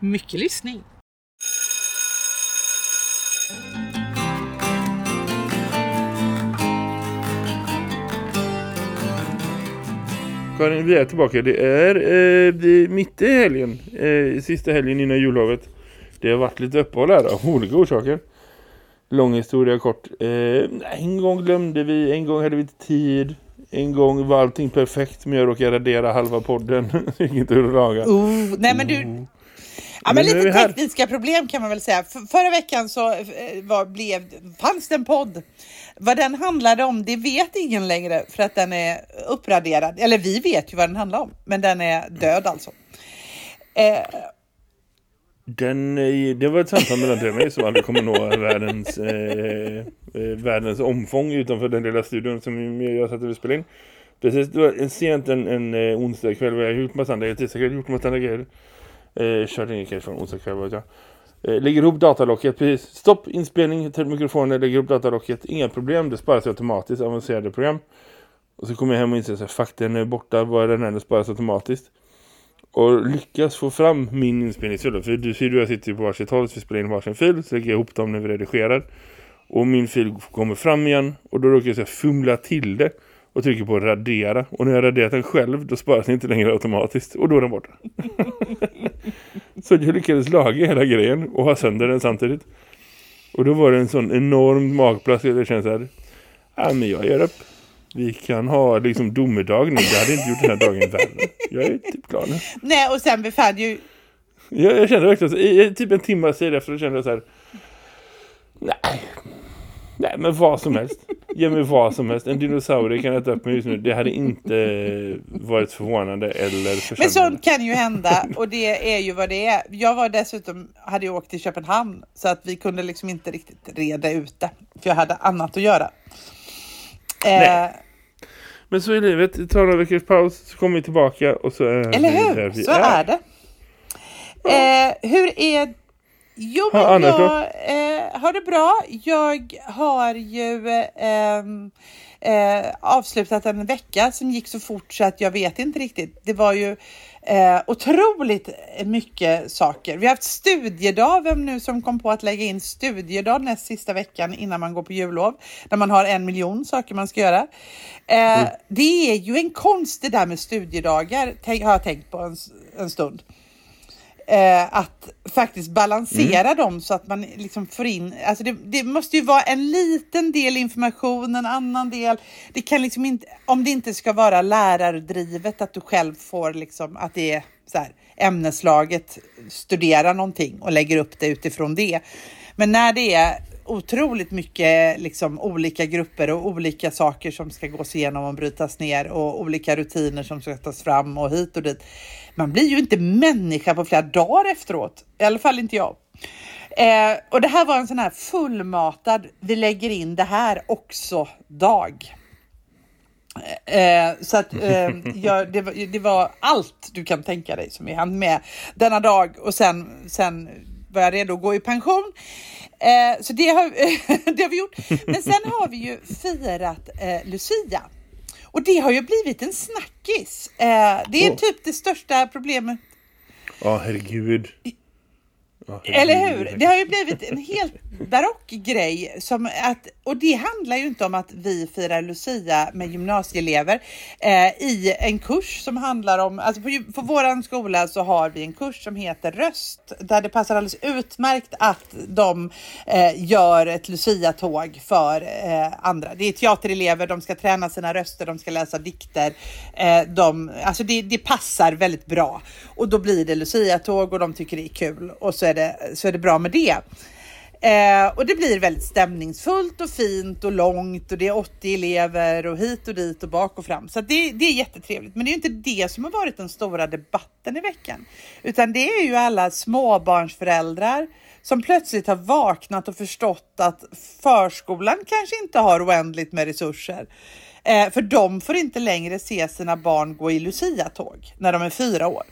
Mycket lyssning. Karin, vi är tillbaka. Det är, eh, det är mitt i helgen. Eh, sista helgen innan jullovet. Det har varit lite uppehåll här av olika orsaker. Lång historia kort. Eh, en gång glömde vi, en gång hade vi inte tid. En gång var allting perfekt men jag råkade radera halva podden. Inget att laga. Uh, nej men du... Ja, men lite tekniska problem kan man väl säga. För, förra veckan så eh, var, blev, fanns det en podd. Vad den handlade om, det vet ingen längre för att den är uppraderad. Eller vi vet ju vad den handlar om, men den är död alltså. Eh, Den, det var ett samtal mellan dig och mig som aldrig kommer nå världens, eh, eh, världens omfång utanför den lilla studion som jag satt och spelade in. Precis, det var en sent en, en eh, onsdag kväll och jag har gjort massa andra grejer, tisdag kväll, gjort massa andra grejer. Eh, körde ingen kanske från onsdag kväll vet jag. Eh, lägger ihop datalocket, precis. Stopp, inspelning, tar mikrofonen, lägger ihop datalocket. Inga problem, det sparas automatiskt, avancerade program. Och så kommer jag hem och inser att fuck, den är borta, var är den här, den sparas automatiskt och lyckas få fram min inspelningsfil. För du ser du jag sitter på varsitt håll så vi spelar in varsin fil så lägger jag ihop dem när vi redigerar. Och min fil kommer fram igen och då råkar jag så fumla till det och trycker på radera. Och när jag raderat den själv då sparas den inte längre automatiskt och då är den borta. så jag lyckades laga hela grejen och ha sönder den samtidigt. Och då var det en sån enorm magplats jag kände så här, ja men jag gör upp. Vi kan ha liksom domedag nu. Jag hade inte gjort den här dagen värre. Jag är typ klar nu. nej, och sen befann ju... Jag, jag kände verkligen så, i, i typ en timme efter kände jag så här. Nej. Nej men vad som helst. Ge mig vad som helst. En dinosaurie kan äta upp mig just nu. Det hade inte varit förvånande eller Men sånt kan ju hända och det är ju vad det är. Jag var dessutom, hade ju åkt till Köpenhamn så att vi kunde liksom inte riktigt reda ut det. För jag hade annat att göra. Eh, Nej. Men så är livet. Det tar några veckors paus så kommer vi tillbaka och så är eller vi hur? vi Så är det. Eh, hur är... Jo, men annars då? jag eh, har det bra. Jag har ju ehm, eh, avslutat en vecka som gick så fort så att jag vet inte riktigt. Det var ju eh, otroligt mycket saker. Vi har haft studiedag, vem nu som kom på att lägga in studiedag näst sista veckan innan man går på jullov. När man har en miljon saker man ska göra. Eh, Det är ju en konst det där med studiedagar, har jag tänkt på en, en stund eh, att faktiskt balansera dem så att man liksom får in, alltså det, det måste ju vara en liten del information, en annan del. Det kan liksom inte, om det inte ska vara lärardrivet, att du själv får liksom, att det är så här, ämneslaget studera någonting och lägger upp det utifrån det. Men när det är otroligt mycket liksom, olika grupper och olika saker som ska gås igenom och brytas ner och olika rutiner som ska tas fram och hit och dit. Man blir ju inte människa på flera dagar efteråt. I alla fall inte jag. Eh, och det här var en sån här fullmatad, vi lägger in det här också dag. Eh, så att eh, jag, det, var, det var allt du kan tänka dig som vi hann med denna dag och sen, sen var jag redo att gå i pension. Eh, så det har, det har vi gjort. Men sen har vi ju firat eh, Lucia. Och det har ju blivit en snackis. Eh, det är Åh. typ det största problemet Ja, herregud. Ja, Eller herregud. hur? Det har ju blivit en helt barock grej. Som att, och det handlar ju inte om att vi firar Lucia med gymnasieelever eh, i en kurs som handlar om, alltså på, på våran skola så har vi en kurs som heter Röst där det passar alldeles utmärkt att de eh, gör ett Lucia-tåg för eh, andra. Det är teaterelever, de ska träna sina röster, de ska läsa dikter. Eh, de, alltså det, det passar väldigt bra och då blir det Lucia-tåg och de tycker det är kul och så är det, så är det bra med det. Eh, och det blir väldigt stämningsfullt och fint och långt och det är 80 elever och hit och dit och bak och fram. Så det, det är jättetrevligt. Men det är inte det som har varit den stora debatten i veckan. Utan det är ju alla småbarnsföräldrar som plötsligt har vaknat och förstått att förskolan kanske inte har oändligt med resurser. Eh, för de får inte längre se sina barn gå i Lucia-tåg när de är fyra år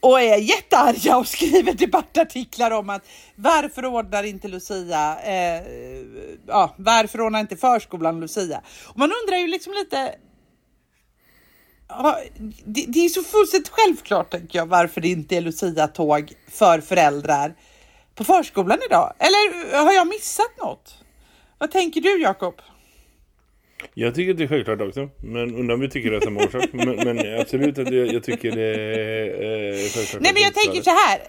och är jättearga och skriver debattartiklar om att varför ordnar inte Lucia, eh, ja, varför ordnar inte förskolan Lucia? Och man undrar ju liksom lite, ja, det, det, är så fullständigt självklart tänker jag varför det inte är Lucia-tåg för föräldrar på förskolan idag. Eller har jag missat något? Vad tänker du Jakob? Jag tycker det är självklart också. Men undrar om vi tycker det är samma orsak. men, men absolut att jag, jag tycker det är eh, självklart. Nej men jag tänker så här.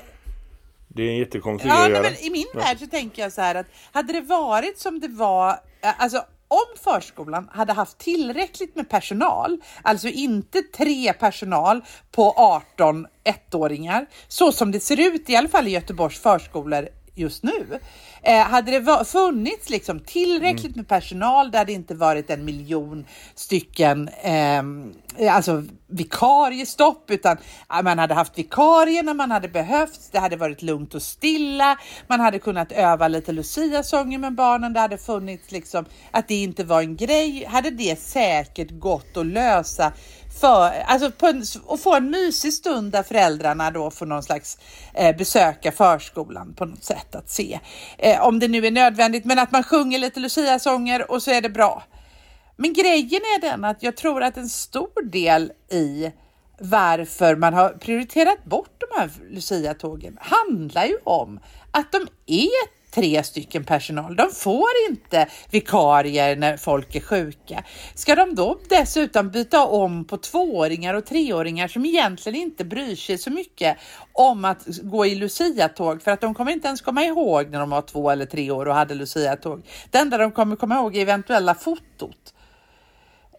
Det är en jättekonstig ja, grej att göra. Men I min ja. värld så tänker jag så här att hade det varit som det var, eh, alltså om förskolan hade haft tillräckligt med personal, alltså inte tre personal på 18 ettåringar, så som det ser ut i alla fall i Göteborgs förskolor just nu. Eh, hade det funnits liksom tillräckligt mm. med personal, det hade inte varit en miljon stycken eh, alltså vikariestopp, utan man hade haft vikarier när man hade behövts. Det hade varit lugnt och stilla. Man hade kunnat öva lite Lucia-sånger med barnen. Det hade funnits liksom att det inte var en grej. Hade det säkert gått att lösa för, alltså på en, och få en mysig stund där föräldrarna då får någon slags eh, besöka förskolan på något sätt att se. Eh, om det nu är nödvändigt, men att man sjunger lite Lucia-sånger och så är det bra. Men grejen är den att jag tror att en stor del i varför man har prioriterat bort de här Lucia-tågen handlar ju om att de är tre stycken personal. De får inte vikarier när folk är sjuka. Ska de då dessutom byta om på tvååringar och treåringar som egentligen inte bryr sig så mycket om att gå i Lucia-tåg för att de kommer inte ens komma ihåg när de var två eller tre år och hade Lucia-tåg. Det enda de kommer komma ihåg är eventuella fotot.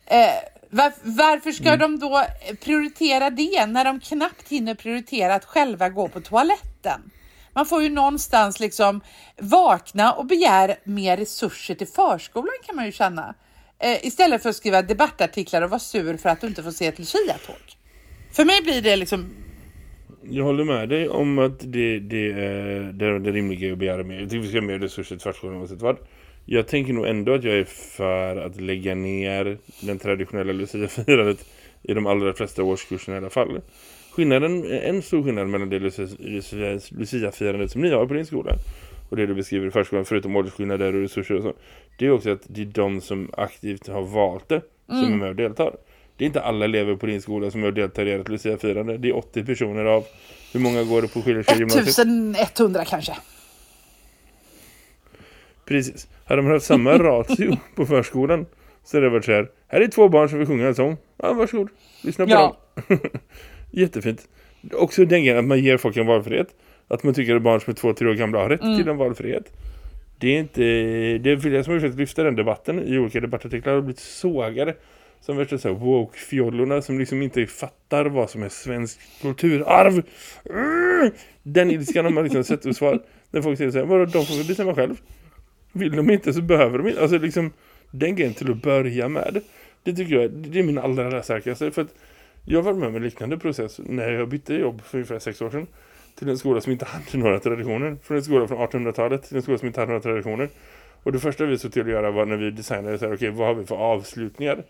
Eh, var, varför ska mm. de då prioritera det när de knappt hinner prioritera att själva gå på toaletten? Man får ju någonstans liksom vakna och begära mer resurser till förskolan kan man ju känna. Eh, istället för att skriva debattartiklar och vara sur för att du inte får se ett Lucia-tåg. För mig blir det liksom... Jag håller med dig om att det, det, är, det är det rimliga att begära mer. Jag tycker vi ska ha mer resurser till förskolan oavsett vad. Jag tänker nog ändå att jag är för att lägga ner den traditionella Lucia-firandet i de allra flesta årskurserna i alla fall skillnaden, en stor skillnad mellan det Lucia-firandet som ni har på din skola och det du beskriver i förskolan, förutom åldersskillnader och resurser och så, det är också att det är de som aktivt har valt det som mm. är med och deltar. Det är inte alla elever på din skola som är och deltar i ett Lucia-firande. Det är 80 personer av, hur många går det på Skillerska gymnasiet? 1100 kanske. Precis. Hade man haft samma ratio på förskolan så hade det varit så här, här är två barn som vill sjunga en sång. Ja, varsågod. Lyssna på ja. dem. Jättefint. Också den grejen att man ger folk en valfrihet. Att man tycker att barn som är två, tre år gamla har rätt mm. till en valfrihet. Det är inte... Det är flera som har försökt lyfta den debatten i olika debattartiklar och blivit sågade som värsta så woke-fjollorna som liksom inte fattar vad som är svensk kulturarv. Den ilskan har man liksom sett och svar. När folk säger så här, vadå, de får väl bestämma själv. Vill de inte så behöver de inte. Alltså liksom, den grejen till att börja med. Det tycker jag, det är min allra säkraste. För att jag varit med om en liknande process när jag bytte jobb för ungefär sex år sedan till en skola som inte hade några traditioner. Från en skola från 1800-talet till en skola som inte hade några traditioner. Och det första vi såg till att göra var när vi designade så här, okay, vad har vi för avslutningar?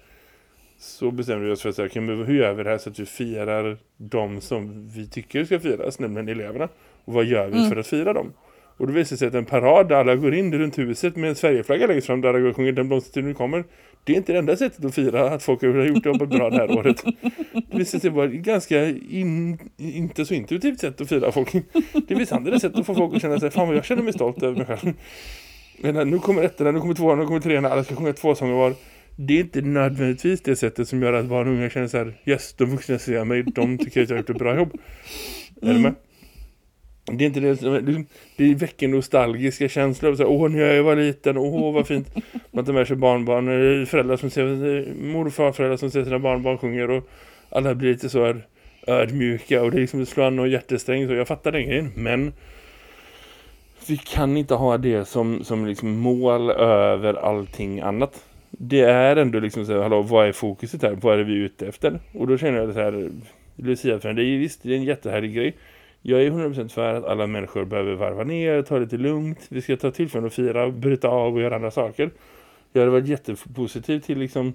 Så bestämde vi oss för att säga, okay, men hur gör vi det här så att vi firar de som vi tycker ska firas, nämligen eleverna? Och vad gör vi mm. för att fira dem? Och det visar sig att en parad där alla går in runt huset med en Sverigeflagga längst fram där alla går och sjunger Den blomstertiden kommer det är inte det enda sättet att fira att folk har gjort jobbet bra det här året. Det visar sig vara ett ganska in, inte så intuitivt sätt att fira folk. Det finns andra sätt att få folk att känna sig, fan vad jag känner mig stolt över mig själv. Men nu kommer ettorna, nu kommer tvåan, nu kommer trean, alla ska sjunga två sånger var. Det är inte nödvändigtvis det sättet som gör att barn och unga känner så här, yes, de vuxna ser mig, de tycker att jag har gjort ett bra jobb. Mm. Är du med? Det är inte det, det väcker nostalgiska känslor. Så, åh, när jag var liten, åh vad fint. Man tar med sig barnbarn, föräldrar som ser, mor och farföräldrar som ser sina barnbarn sjunger och alla blir lite så här ödmjuka och det är liksom slår an och hjärtesträng så jag fattar den grejen, men vi kan inte ha det som, som liksom mål över allting annat. Det är ändå liksom så här, hallå, vad är fokuset här? Vad är vi ute efter? Och då känner jag så här, Lucia, för det är visst, det är en jättehärlig grej. Jag är 100% för att alla människor behöver varva ner, ta det lite lugnt. Vi ska ta tillfället att fira, bryta av och göra andra saker. Jag hade varit jättepositiv till liksom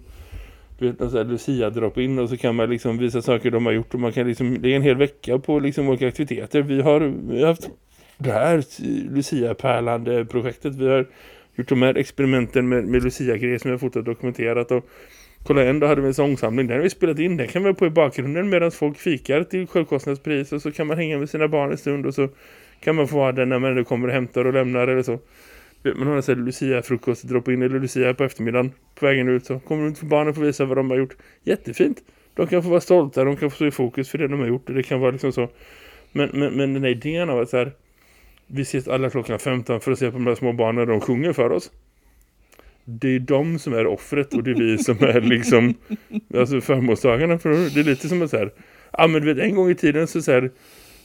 du vet, så här, Lucia drop in och så kan man liksom visa saker de har gjort och man kan liksom, det är en hel vecka på liksom olika aktiviteter. Vi har, vi har haft det här Lucia-pärlande projektet. Vi har gjort de här experimenten med, med Lucia-grejer som jag har fotat och dokumenterat och kolla en då hade vi en sångsamling. Den har vi spelat in. Den kan vi ha på i bakgrunden medan folk fikar till självkostnadspris och så kan man hänga med sina barn en stund och så kan man få vara den när man kommer och hämtar och lämnar eller så. Man har en sån här Lucia-frukost, droppa in eller Lucia på eftermiddagen på vägen ut så kommer runt för barnen och visa vad de har gjort. Jättefint. De kan få vara stolta, de kan få stå i fokus för det de har gjort och det kan vara liksom så. Men, men, men den här idén av att så här, vi ses alla klockan 15 för att se på de här små barnen de sjunger för oss. Det är de som är offret och det är vi som är liksom alltså förmånstagarna. För det är lite som att så här, ja men du vet en gång i tiden så så här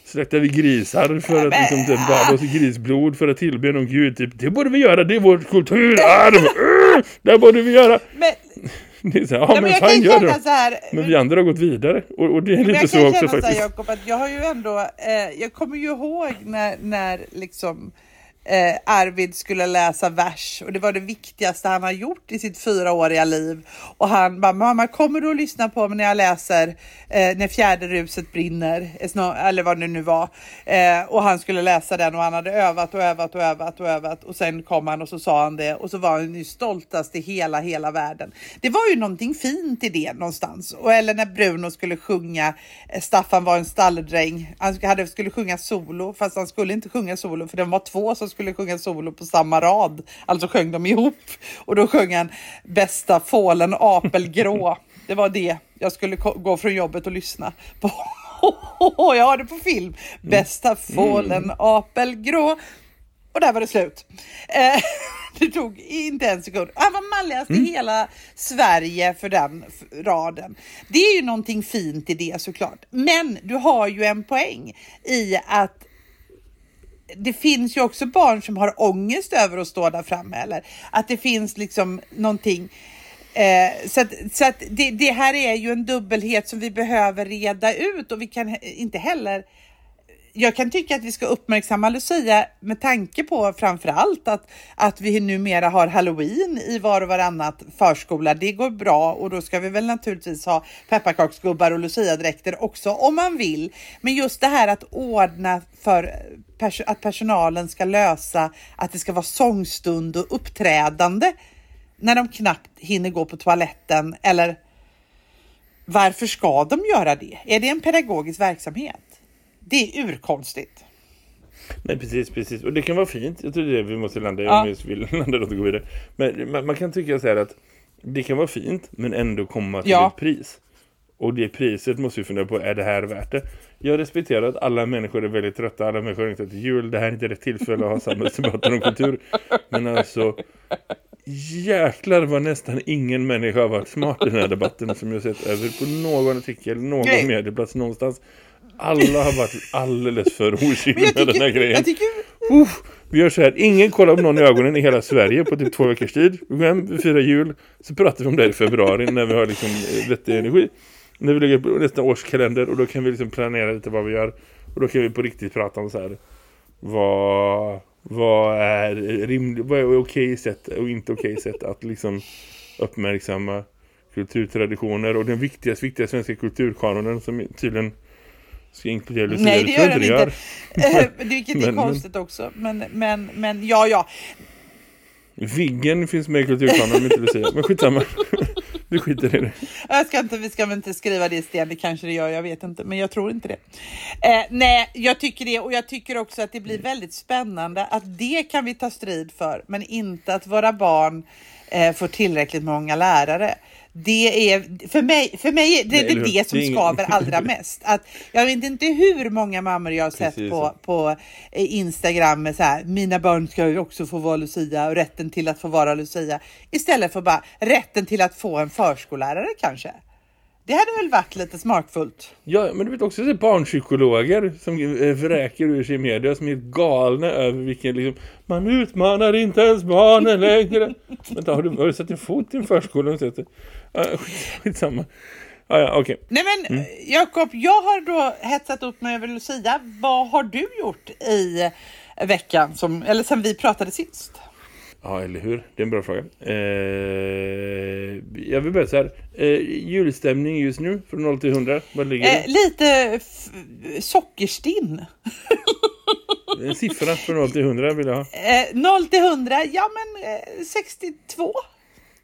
släktar vi grisar för att liksom, typ, bada oss i grisblod för att tillbe någon gud. Typ, det borde vi göra, det är vårt kulturarv. Uh, det borde vi göra. Men, det är så här, ja, men, men fan gör det. Här, men vi andra har gått vidare. Och, och det är lite så också faktiskt. Här, Jacob, att jag har ju ändå, eh, jag kommer ju ihåg när, när liksom eh, Arvid skulle läsa vers och det var det viktigaste han har gjort i sitt fyraåriga liv. Och han bara, mamma kommer du att lyssna på mig när jag läser eh, När fjärde ruset brinner? Eh, eller vad det nu var. Eh, och han skulle läsa den och han hade övat och övat och övat och övat. Och sen kom han och så sa han det och så var han ju stoltast i hela, hela världen. Det var ju någonting fint i det någonstans. Och eller när Bruno skulle sjunga, eh, Staffan var en stalledräng. Han hade, skulle sjunga solo, fast han skulle inte sjunga solo för det var två som skulle sjunga solo på samma rad. Alltså sjöng de ihop. Och då sjöng han Bästa fålen apelgrå. Det var det jag skulle gå från jobbet och lyssna på. jag har det på film. Bästa fålen mm. apelgrå. Och där var det slut. Eh, det tog inte en sekund. Han var malligast mm. i hela Sverige för den raden. Det är ju någonting fint i det såklart. Men du har ju en poäng i att det finns ju också barn som har ångest över att stå där framme eller att det finns liksom någonting. Eh, så att, så att det, det, här är ju en dubbelhet som vi behöver reda ut och vi kan inte heller jag kan tycka att vi ska uppmärksamma Lucia med tanke på framför allt att, att vi numera har halloween i var och varannat förskola. Det går bra och då ska vi väl naturligtvis ha pepparkaksgubbar och Lucia-dräkter också om man vill. Men just det här att ordna för pers att personalen ska lösa att det ska vara sångstund och uppträdande när de knappt hinner gå på toaletten eller varför ska de göra det? Är det en pedagogisk verksamhet? Det är urkonstigt. Nej, precis, precis. Och det kan vara fint. Jag tror det är det vi måste landa i ja. om vi vill landa och gå vidare. Men man, man, kan tycka så här att det kan vara fint men ändå komma till ja. ett pris. Och det priset måste vi fundera på, är det här värt det? Jag respekterar att alla människor är väldigt trötta, alla människor har inte till jul, det här är inte rätt tillfälle att ha samhällsdebatten om kultur. Men alltså, jäklar vad nästan ingen människa har varit smart i den här debatten som jag sett över på någon artikel, någon Nej. medieplats någonstans. Alla har varit alldeles för okynna med den här grejen. Tycker... Uff, vi gör så här, ingen kollar på någon i ögonen i hela Sverige på typ två veckors tid. Vi går hem, vi firar jul, så pratar vi om det i februari när vi har liksom vettig energi när vi lägger på nästa årskalender och då kan vi liksom planera lite vad vi gör. Och då kan vi på riktigt prata om så här vad, vad är rimligt, vad är okej sätt och inte okej sätt att liksom uppmärksamma kulturtraditioner och den viktigaste, viktiga svenska kulturkanonen som tydligen ska inkludera Lucia. Nej, det gör den inte. Det Vilket är men, konstigt också. Men, men, men ja, ja. Viggen finns med i kulturkanonen, inte Lucia. Men skitsamma. Du skiter i det. Jag ska inte, vi ska väl inte skriva det i sten, det kanske det gör, jag vet inte, men jag tror inte det. Eh, nej, jag tycker det och jag tycker också att det blir väldigt spännande att det kan vi ta strid för, men inte att våra barn eh, får tillräckligt många lärare det är för mig, för mig det, det är det som skaver allra mest. Att jag vet inte hur många mammor jag har sett Precis. på, på eh, Instagram med så här, mina barn ska ju också få vara Lucia och rätten till att få vara Lucia. Istället för bara rätten till att få en förskollärare kanske. Det hade väl varit lite smakfullt. Ja, men du vet också så barnpsykologer som eh, vräker ur sig media som är helt galna över vilken liksom, man utmanar inte ens barnen längre. Vänta, har du, har du satt en fot i en förskola? Uh, skitsamma. Ah, ja. Okay. Nej men mm. Jakob, jag har då hetsat upp mig över Lucia. Vad har du gjort i veckan, som, eller sen vi pratade sist? Ja, eller hur? Det är en bra fråga. Eh, jag vill börja så här. Eh, julstämning just nu från 0 till 100. Vad ligger eh, Lite sockerstinn. en siffra från 0 till 100 vill jag ha. Eh, 0 till 100, ja men eh, 62.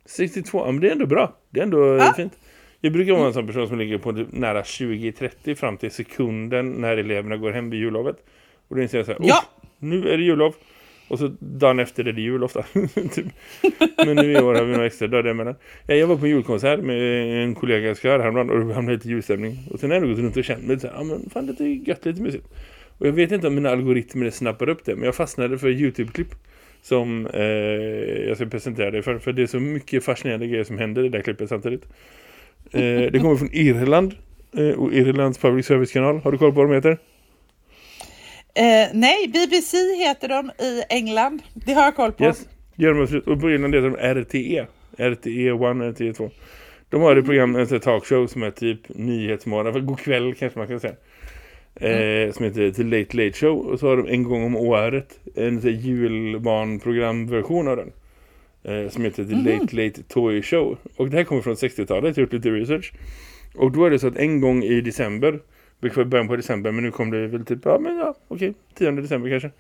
62, ja men det är ändå bra. Det är ändå ja. fint. Jag brukar vara en sån person som ligger på nära 20-30 fram till sekunden när eleverna går hem vid jullovet. Och då inser jag så här, ja. nu är det jullov. Och så dagen efter är det jul ofta. typ. Men nu i år har vi några extra dagar emellan. Jag var på en julkonsert med en kollega jag ska höra häromdagen och det hamnade lite julstämning. Och sen har jag gått runt och känt mig så här, ja men fan lite gött, lite mysigt. Och jag vet inte om mina algoritmer snappar upp det, men jag fastnade för Youtube-klipp som eh, jag ska presentera dig för. För det är så mycket fascinerande grejer som händer i det där klippet samtidigt. Eh, det kommer från Irland eh, och Irlands public service-kanal. Har du koll på vad de heter? Eh, nej, BBC heter de i England. Det har jag koll på. Yes. Och på Irland heter de RTE. RTE 1, RTE 2. De har ett program, en talkshow som är typ nyhetsmorgon. För god kväll kanske man kan säga. Mm. Eh, som heter The Late Late Show. Och så har de en gång om året en så, julbarnprogramversion av den. Eh, som heter The mm. Late Late Toy Show. Och det här kommer från 60-talet. Jag har gjort lite research. Och då är det så att en gång i december vilket var början på december, men nu kom det väl typ, ja men ja, okej, 10 december kanske.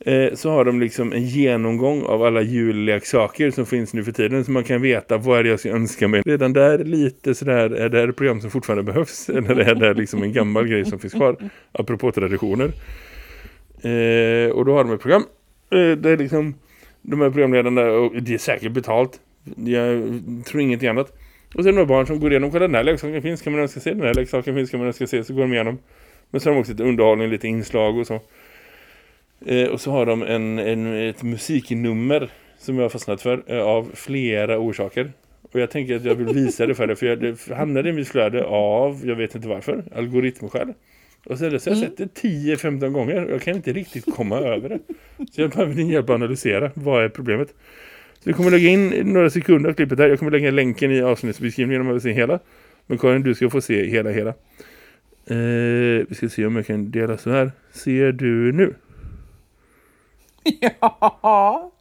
Eh, så har de liksom en genomgång av alla julleksaker som finns nu för tiden så man kan veta vad är det jag ska önska mig. Redan där lite sådär, är det ett program som fortfarande behövs eller är det liksom en gammal grej som finns kvar apropå traditioner. Eh, och då har de ett program eh, där liksom de här programledarna, och det är säkert betalt, jag tror ingenting annat och sen är det några barn som går igenom, kolla den här leksaken finns, kan man önska se, den här leksaken finns, kan man önska se, så går de igenom. Men så har de också lite underhållning, lite inslag och så. Eh, och så har de en, en, ett musiknummer som jag har fastnat för eh, av flera orsaker. Och jag tänker att jag vill visa det för dig, för jag det hamnade i mitt flöde av, jag vet inte varför, algoritmskäl. Och så har jag sett det 10-15 gånger och jag kan inte riktigt komma över det. Så jag behöver din hjälp att analysera, vad är problemet? Så vi kommer lägga in några sekunder av klippet här. Jag kommer lägga länken i avsnittsbeskrivningen om man vill se hela. Men Karin, du ska få se hela hela. Eh, vi ska se om jag kan dela så här. Ser du nu? Ja.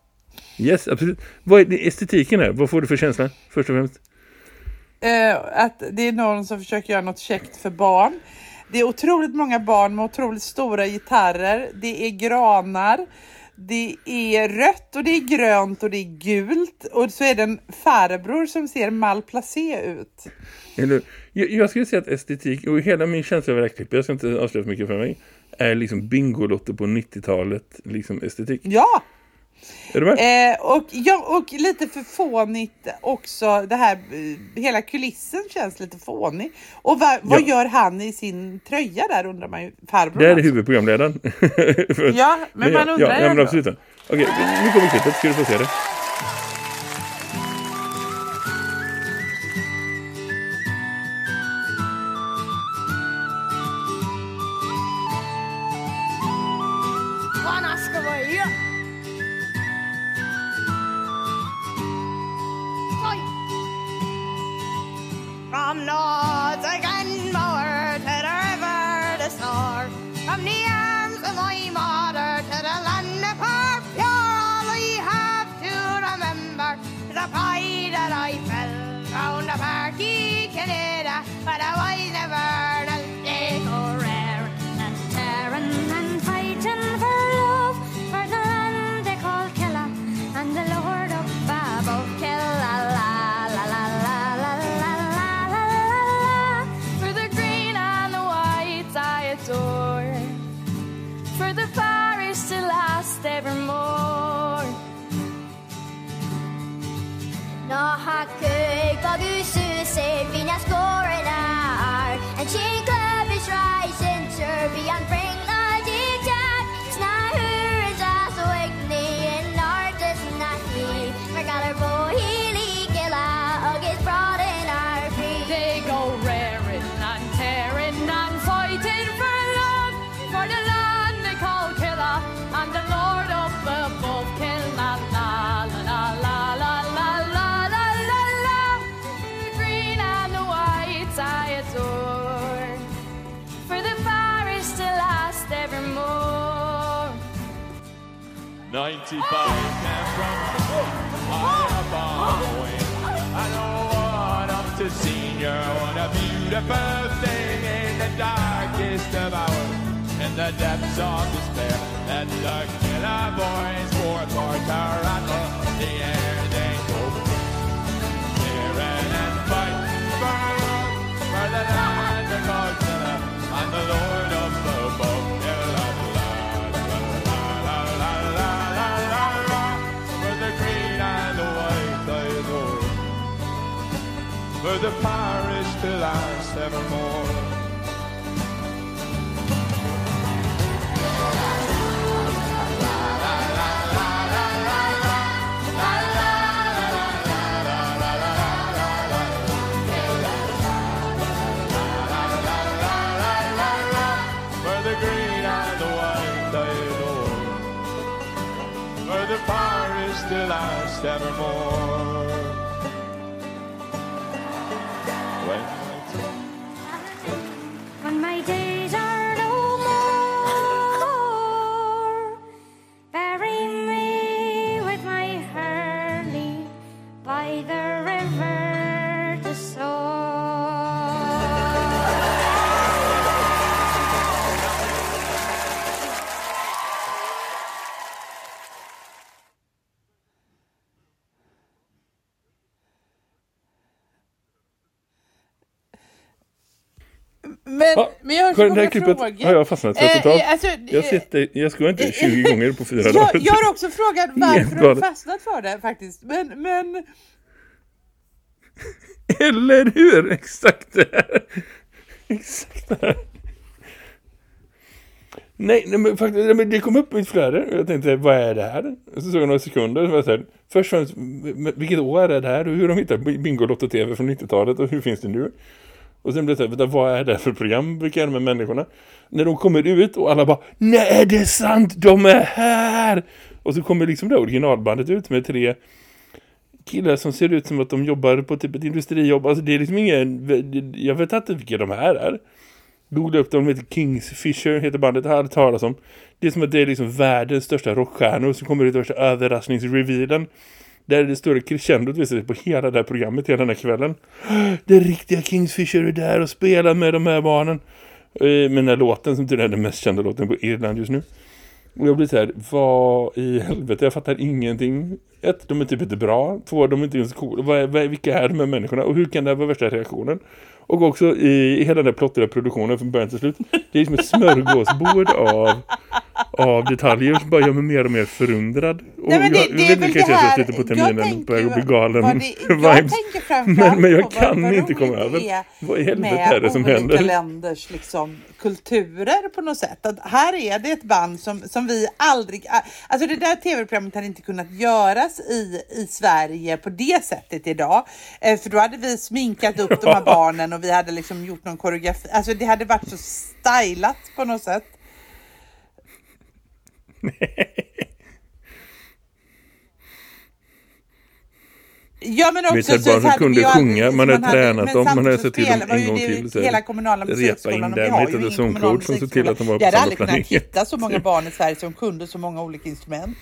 Yes, absolut. Vad är estetiken här? Vad får du för känsla först och främst? Uh, att det är någon som försöker göra något käckt för barn. Det är otroligt många barn med otroligt stora gitarrer. Det är granar. Det är rött och det är grönt och det är gult. Och så är det en farbror som ser malplacé ut. Jag, jag skulle säga att estetik och hela min känsla över det jag ska inte avslöja för mycket för mig, är liksom bingolotter på 90-talet liksom estetik. Ja! Är du med? Eh, och, ja, och lite för fånigt också. Det här, eh, hela kulissen känns lite fånig. Och va, vad gör han i sin tröja där undrar man ju. Farbror det är alltså. huvudprogramledaren. ja, men, men man undrar ja, ja, men absolut. Okej, nu kommer klippet. Ska du få se det. here. Sorry. From north again, more to the river to soar, From the arms of my mother to the land of her pure. All I have to remember is the pride that I fell round the parky Canada, but I Serbian score an hour, and Jacob is rising, on friend. mighty Biden from Iowa. I don't want them to see you on a beautiful thing in the darkest of hours, in the depths of despair. Let the killer boys forth our where the fire is still last evermore. Where the green and the white where the still lies evermore. Så det här klippet frågor. har jag fastnat för totalt. Eh, alltså, Jag sett det, jag ska inte 20 gånger på fyra jag, dagar. jag har också frågat varför du har fastnat för det faktiskt. Men, men Eller hur? Exakt det här. Exakt det här. Nej, nej men faktiskt, nej, men det kom upp i ett flöde och jag tänkte, vad är det här? Och så såg jag några sekunder och så var jag så här, först och främst, vilket år är det här? Och hur har de hittat Bingolotto TV från 90-talet och hur finns det nu? Och sen blev det så här, vänta, vad är det för program? Vilka är de här människorna? När de kommer ut och alla bara, nej det är sant, de är här! Och så kommer liksom det originalbandet ut med tre killar som ser ut som att de jobbar på typ ett industrijobb. Alltså det är liksom ingen, jag vet inte vilka de här är. Googla upp dem, de heter Kingsfisher, heter bandet, jag har aldrig talas om. Det är som att det är liksom världens största rockstjärnor som kommer ut värsta överraskningsrevealen. Där är det stora crescendot visar sig på hela det här programmet hela den här kvällen. Det riktiga Kingsfisher är där och spelar med de här barnen. Eh, med den här låten som tydligen är den mest kända låten på Irland just nu. Och jag blir så här, vad i helvete, jag fattar ingenting. Ett, de är typ inte bra. Två, de är inte ens coola. Vad är, vad är, vilka är de här människorna? Och hur kan det här vara värsta reaktionen? Och också i, i hela den här plottiga produktionen från början till slut. Det är liksom ett smörgåsbord av, av detaljer som bara gör mig mer och mer förundrad. Och Nej, men det, jag, det vet inte, kanske jag sitter på terminen att bli ju- galen vad det- Jag tänker Men, men jag kan inte komma det över. Vad i helvete med är det som olika händer? länders liksom, kulturer på något sätt. Att här är det ett band som, som vi aldrig... Alltså det där tv-programmet hade inte kunnat göras i, i Sverige på det sättet idag. Eh, för då hade vi sminkat upp de här barnen och vi hade liksom gjort någon koreografi. Alltså det hade varit så stylat på något sätt. Ja men också barn som hade kunde sjunga, man hade- tränat dem, man så sett till dem en gång till, så Hela kommunala repa in musikskolan dem, har hittade ju ingen sångkort kommunal som såg till att de var på. Vi hade aldrig kunnat hitta så många barn i Sverige som kunde så många olika instrument.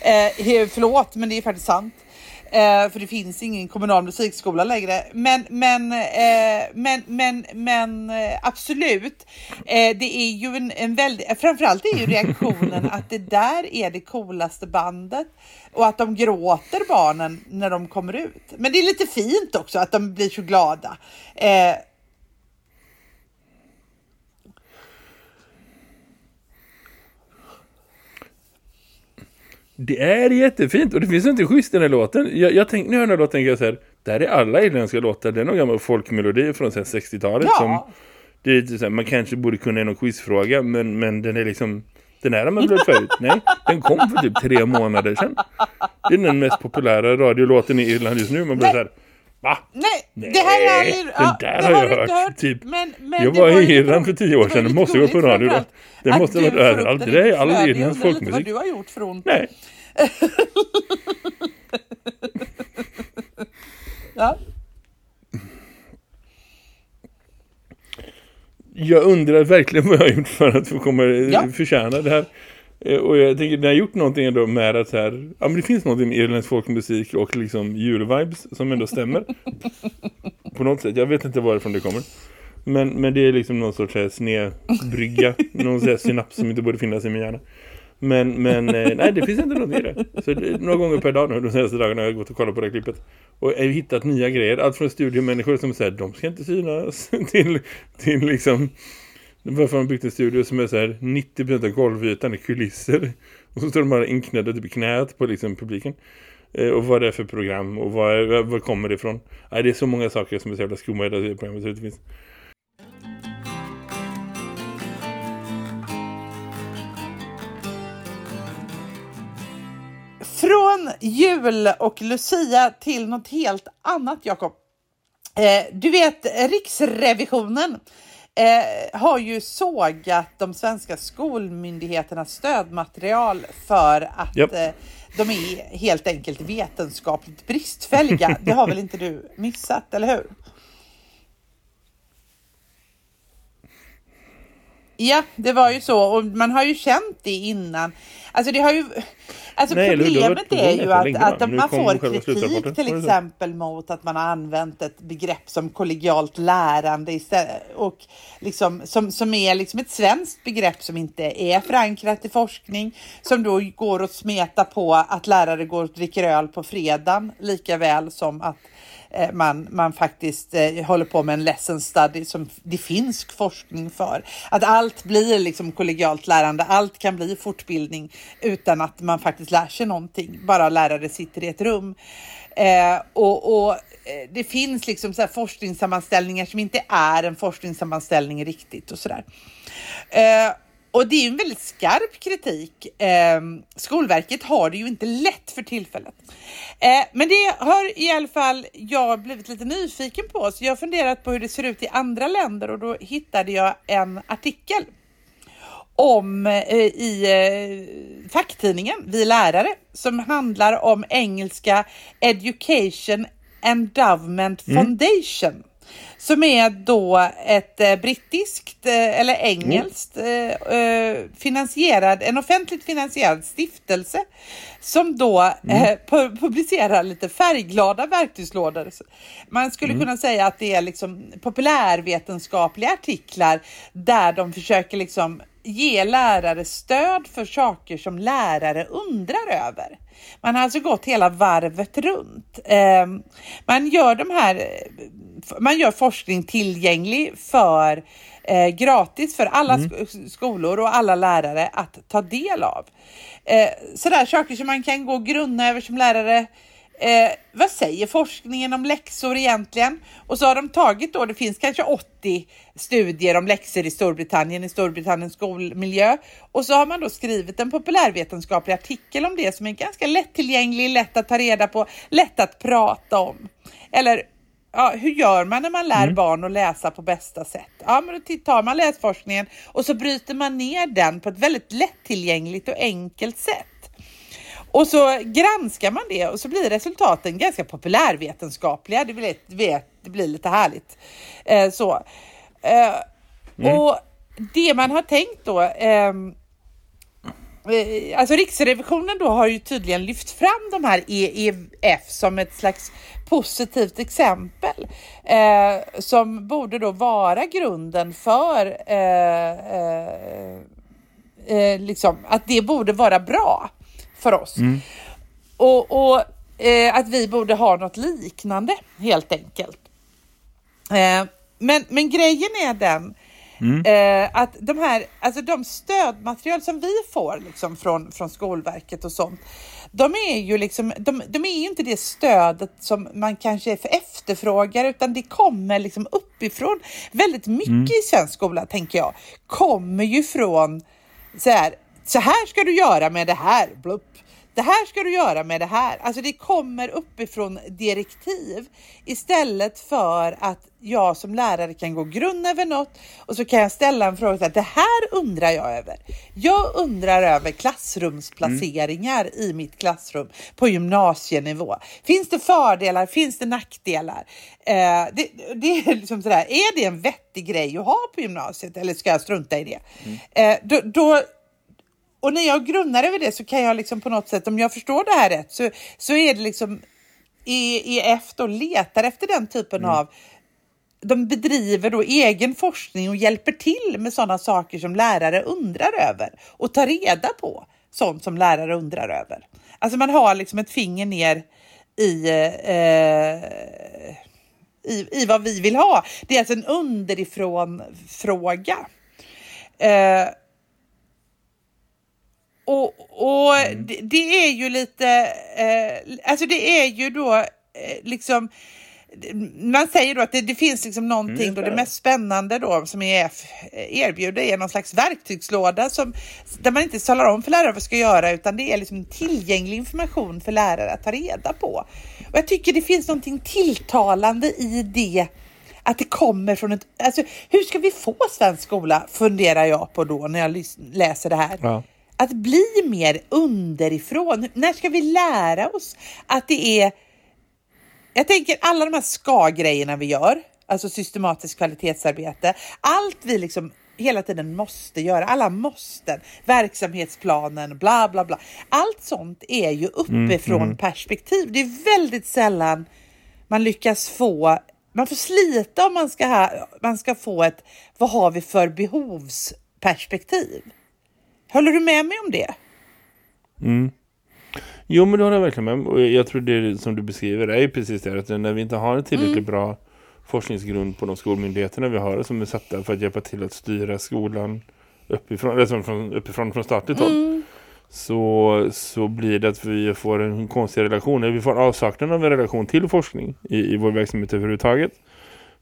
Eh, förlåt, men det är faktiskt sant. Eh, för det finns ingen kommunal musikskola längre. Men, men, eh, men, men, men eh, absolut. Eh, det är ju en, en väldigt, framförallt är ju reaktionen att det där är det coolaste bandet. Och att de gråter barnen när de kommer ut. Men det är lite fint också att de blir så glada. Det är jättefint och det finns inte schysst den här låten. Jag, jag tänk, när jag hör den här låten tänker jag så här, det här är alla irländska låtar. Det är någon gammal folkmelodi från så här 60-talet Ja. som det är så här, man kanske borde kunna någon quizfråga men, men den är liksom den här har man blivit förut. Nej, den kom för typ tre månader sedan. Det är den mest populära radiolåten i Irland just nu. Man blir så här, va? Nej, det här är aldrig... den ja, där har jag hört, inte typ. Men, men Jag var i Irland för tio år sedan, det måste gå på radio Det måste upp överallt. Det är all Irlands folkmusik. Vad du har gjort för ont. Nej, Ja. jag undrar verkligen vad jag har gjort för att få komma Ja. förtjäna det här. Eh, Och jag tänker, det har gjort någonting ändå med att här, ja men det finns någonting med irländsk folkmusik och liksom julvibes som ändå stämmer. På något sätt, jag vet inte varifrån det kommer. Men, men det är liksom någon sorts här snedbrygga, någon här synaps som inte borde finnas i min hjärna. Men, men eh, nej, det finns inte något i det. Så det, några gånger per dag nu, de senaste dagarna har jag gått och kollat på det klippet. Och jag har hittat nya grejer. Allt från studiomänniskor som säger de ska inte synas till, till liksom varför har de byggt en studio som är så här 90% av golvytan i kulisser. Och så står de bara inknädda typ i knät på liksom publiken. Eh, och vad det är för program och vad, vad, vad kommer det ifrån. Nej, det är så många saker som är så jävla skumma i det här programmet. Så det finns. Från jul och Lucia till något helt annat, Jakob. Eh, du vet, Riksrevisionen eh, har ju sågat de svenska skolmyndigheternas stödmaterial för att Japp. eh, de är helt enkelt vetenskapligt bristfälliga. Det har väl inte du missat, eller hur? Ja, det var ju så. Och man har ju känt det innan. Alltså det har ju... Alltså Nej, problemet är ju att, att man får kritik till exempel mot att man har använt ett begrepp som kollegialt lärande istället, och liksom, som, som är liksom ett svenskt begrepp som inte är förankrat i forskning som då går att smeta på att lärare går och dricker öl på fredagen lika väl som att Eh, man, man faktiskt eh, håller på med en lesson study som det finns forskning för. Att allt blir liksom kollegialt lärande, allt kan bli fortbildning utan att man faktiskt lär sig någonting. Bara lärare sitter i ett rum. Eh, och, och eh, det finns liksom så här forskningssammanställningar som inte är en forskningssammanställning riktigt och sådär. Eh, och det är ju en väldigt skarp kritik. Eh, Skolverket har det ju inte lätt för tillfället. Eh, men det har i alla fall jag blivit lite nyfiken på. Så jag har funderat på hur det ser ut i andra länder och då hittade jag en artikel om eh, i eh, facktidningen Vi lärare som handlar om engelska Education Endowment Foundation. Som är då ett eh, brittiskt eh, eller engelskt eh, eh, finansierad, en offentligt finansierad stiftelse som då pu- publicerar lite färgglada verktygslådor. Man skulle kunna säga att det är liksom populärvetenskapliga artiklar där de försöker liksom ge lärare stöd för saker som lärare undrar över. Man har alltså gått hela varvet runt. Eh, man gör de här, man gör forskning tillgänglig för eh, gratis för alla sk- skolor och alla lärare att ta del av. Eh, sådär saker som man kan gå och grunna över som lärare. Eh, vad säger forskningen om läxor egentligen? Och så har de tagit då, det finns kanske 80 studier om läxor i Storbritannien, i Storbritanniens skolmiljö. Och så har man då skrivit en populärvetenskaplig artikel om det som är ganska lättillgänglig, lätt att ta reda på, lätt att prata om. Eller ja, hur gör man när man lär barn att läsa på bästa sätt? Ja, men då tar man läsforskningen och så bryter man ner den på ett väldigt lättillgängligt och enkelt sätt. Och så granskar man det och så blir resultaten ganska populärvetenskapliga. Det blir, blir, det blir lite härligt. Eh, så. Eh, Och det man har tänkt då Eh, Alltså Riksrevisionen då har ju tydligen lyft fram de här EEF som ett slags positivt exempel eh, som borde då vara grunden för eh, eh, eh, liksom, att det borde vara bra för oss. Och, och eh, att vi borde ha något liknande helt enkelt. Eh, men, men grejen är den eh, att de här, alltså de stödmaterial som vi får liksom från, från Skolverket och sånt, de är ju liksom, de, de är ju inte det stödet som man kanske efterfrågar utan det kommer liksom uppifrån. Väldigt mycket i svensk skola tänker jag kommer ju från så här, så här ska du göra med det här, blupp. Det här ska du göra med det här. Alltså det kommer uppifrån direktiv istället för att jag som lärare kan gå grunn över något och så kan jag ställa en fråga. Det här undrar jag över. Jag undrar över klassrumsplaceringar i mitt klassrum på gymnasienivå. Finns det fördelar? Finns det nackdelar? Eh, det, det är liksom sådär, är det en vettig grej att ha på gymnasiet eller ska jag strunta i det? Eh, då, då och när jag grunnar över det så kan jag liksom på något sätt, om jag förstår det här rätt, så, så är det liksom EEF då letar efter den typen av de bedriver då egen forskning och hjälper till med sådana saker som lärare undrar över och tar reda på sånt som lärare undrar över. Alltså man har liksom ett finger ner i, eh, i, i vad vi vill ha. Det är alltså en underifrån fråga. Eh, och och det, det är ju lite, eh, alltså det är ju då eh, liksom man säger då att det, det finns liksom någonting då det mest spännande då som EF erbjuder är någon slags verktygslåda som, där man inte talar om för lärare vad de ska göra utan det är liksom tillgänglig information för lärare att ta reda på. Och jag tycker det finns någonting tilltalande i det att det kommer från ett... Alltså, hur ska vi få svensk skola, funderar jag på då när jag läser det här. Ja. Att bli mer underifrån. När ska vi lära oss att det är jag tänker alla de här ska-grejerna vi gör, alltså systematiskt kvalitetsarbete, allt vi liksom hela tiden måste göra, alla måsten, verksamhetsplanen, bla bla bla. Allt sånt är ju uppifrån perspektiv. Det är väldigt sällan man lyckas få, man får slita om man ska, ha, man ska få ett, vad har vi för behovsperspektiv? Håller du med mig om det? Jo, men det håller jag verkligen med. Och jag tror det som du beskriver är precis det. Att när vi inte har en tillräckligt bra forskningsgrund på de skolmyndigheterna vi har som är satta för att hjälpa till att styra skolan uppifrån, eller som från, uppifrån från statligt håll. Så, så blir det att vi får en konstig relation. Eller vi får avsaknad av en relation till forskning i, i vår verksamhet överhuvudtaget.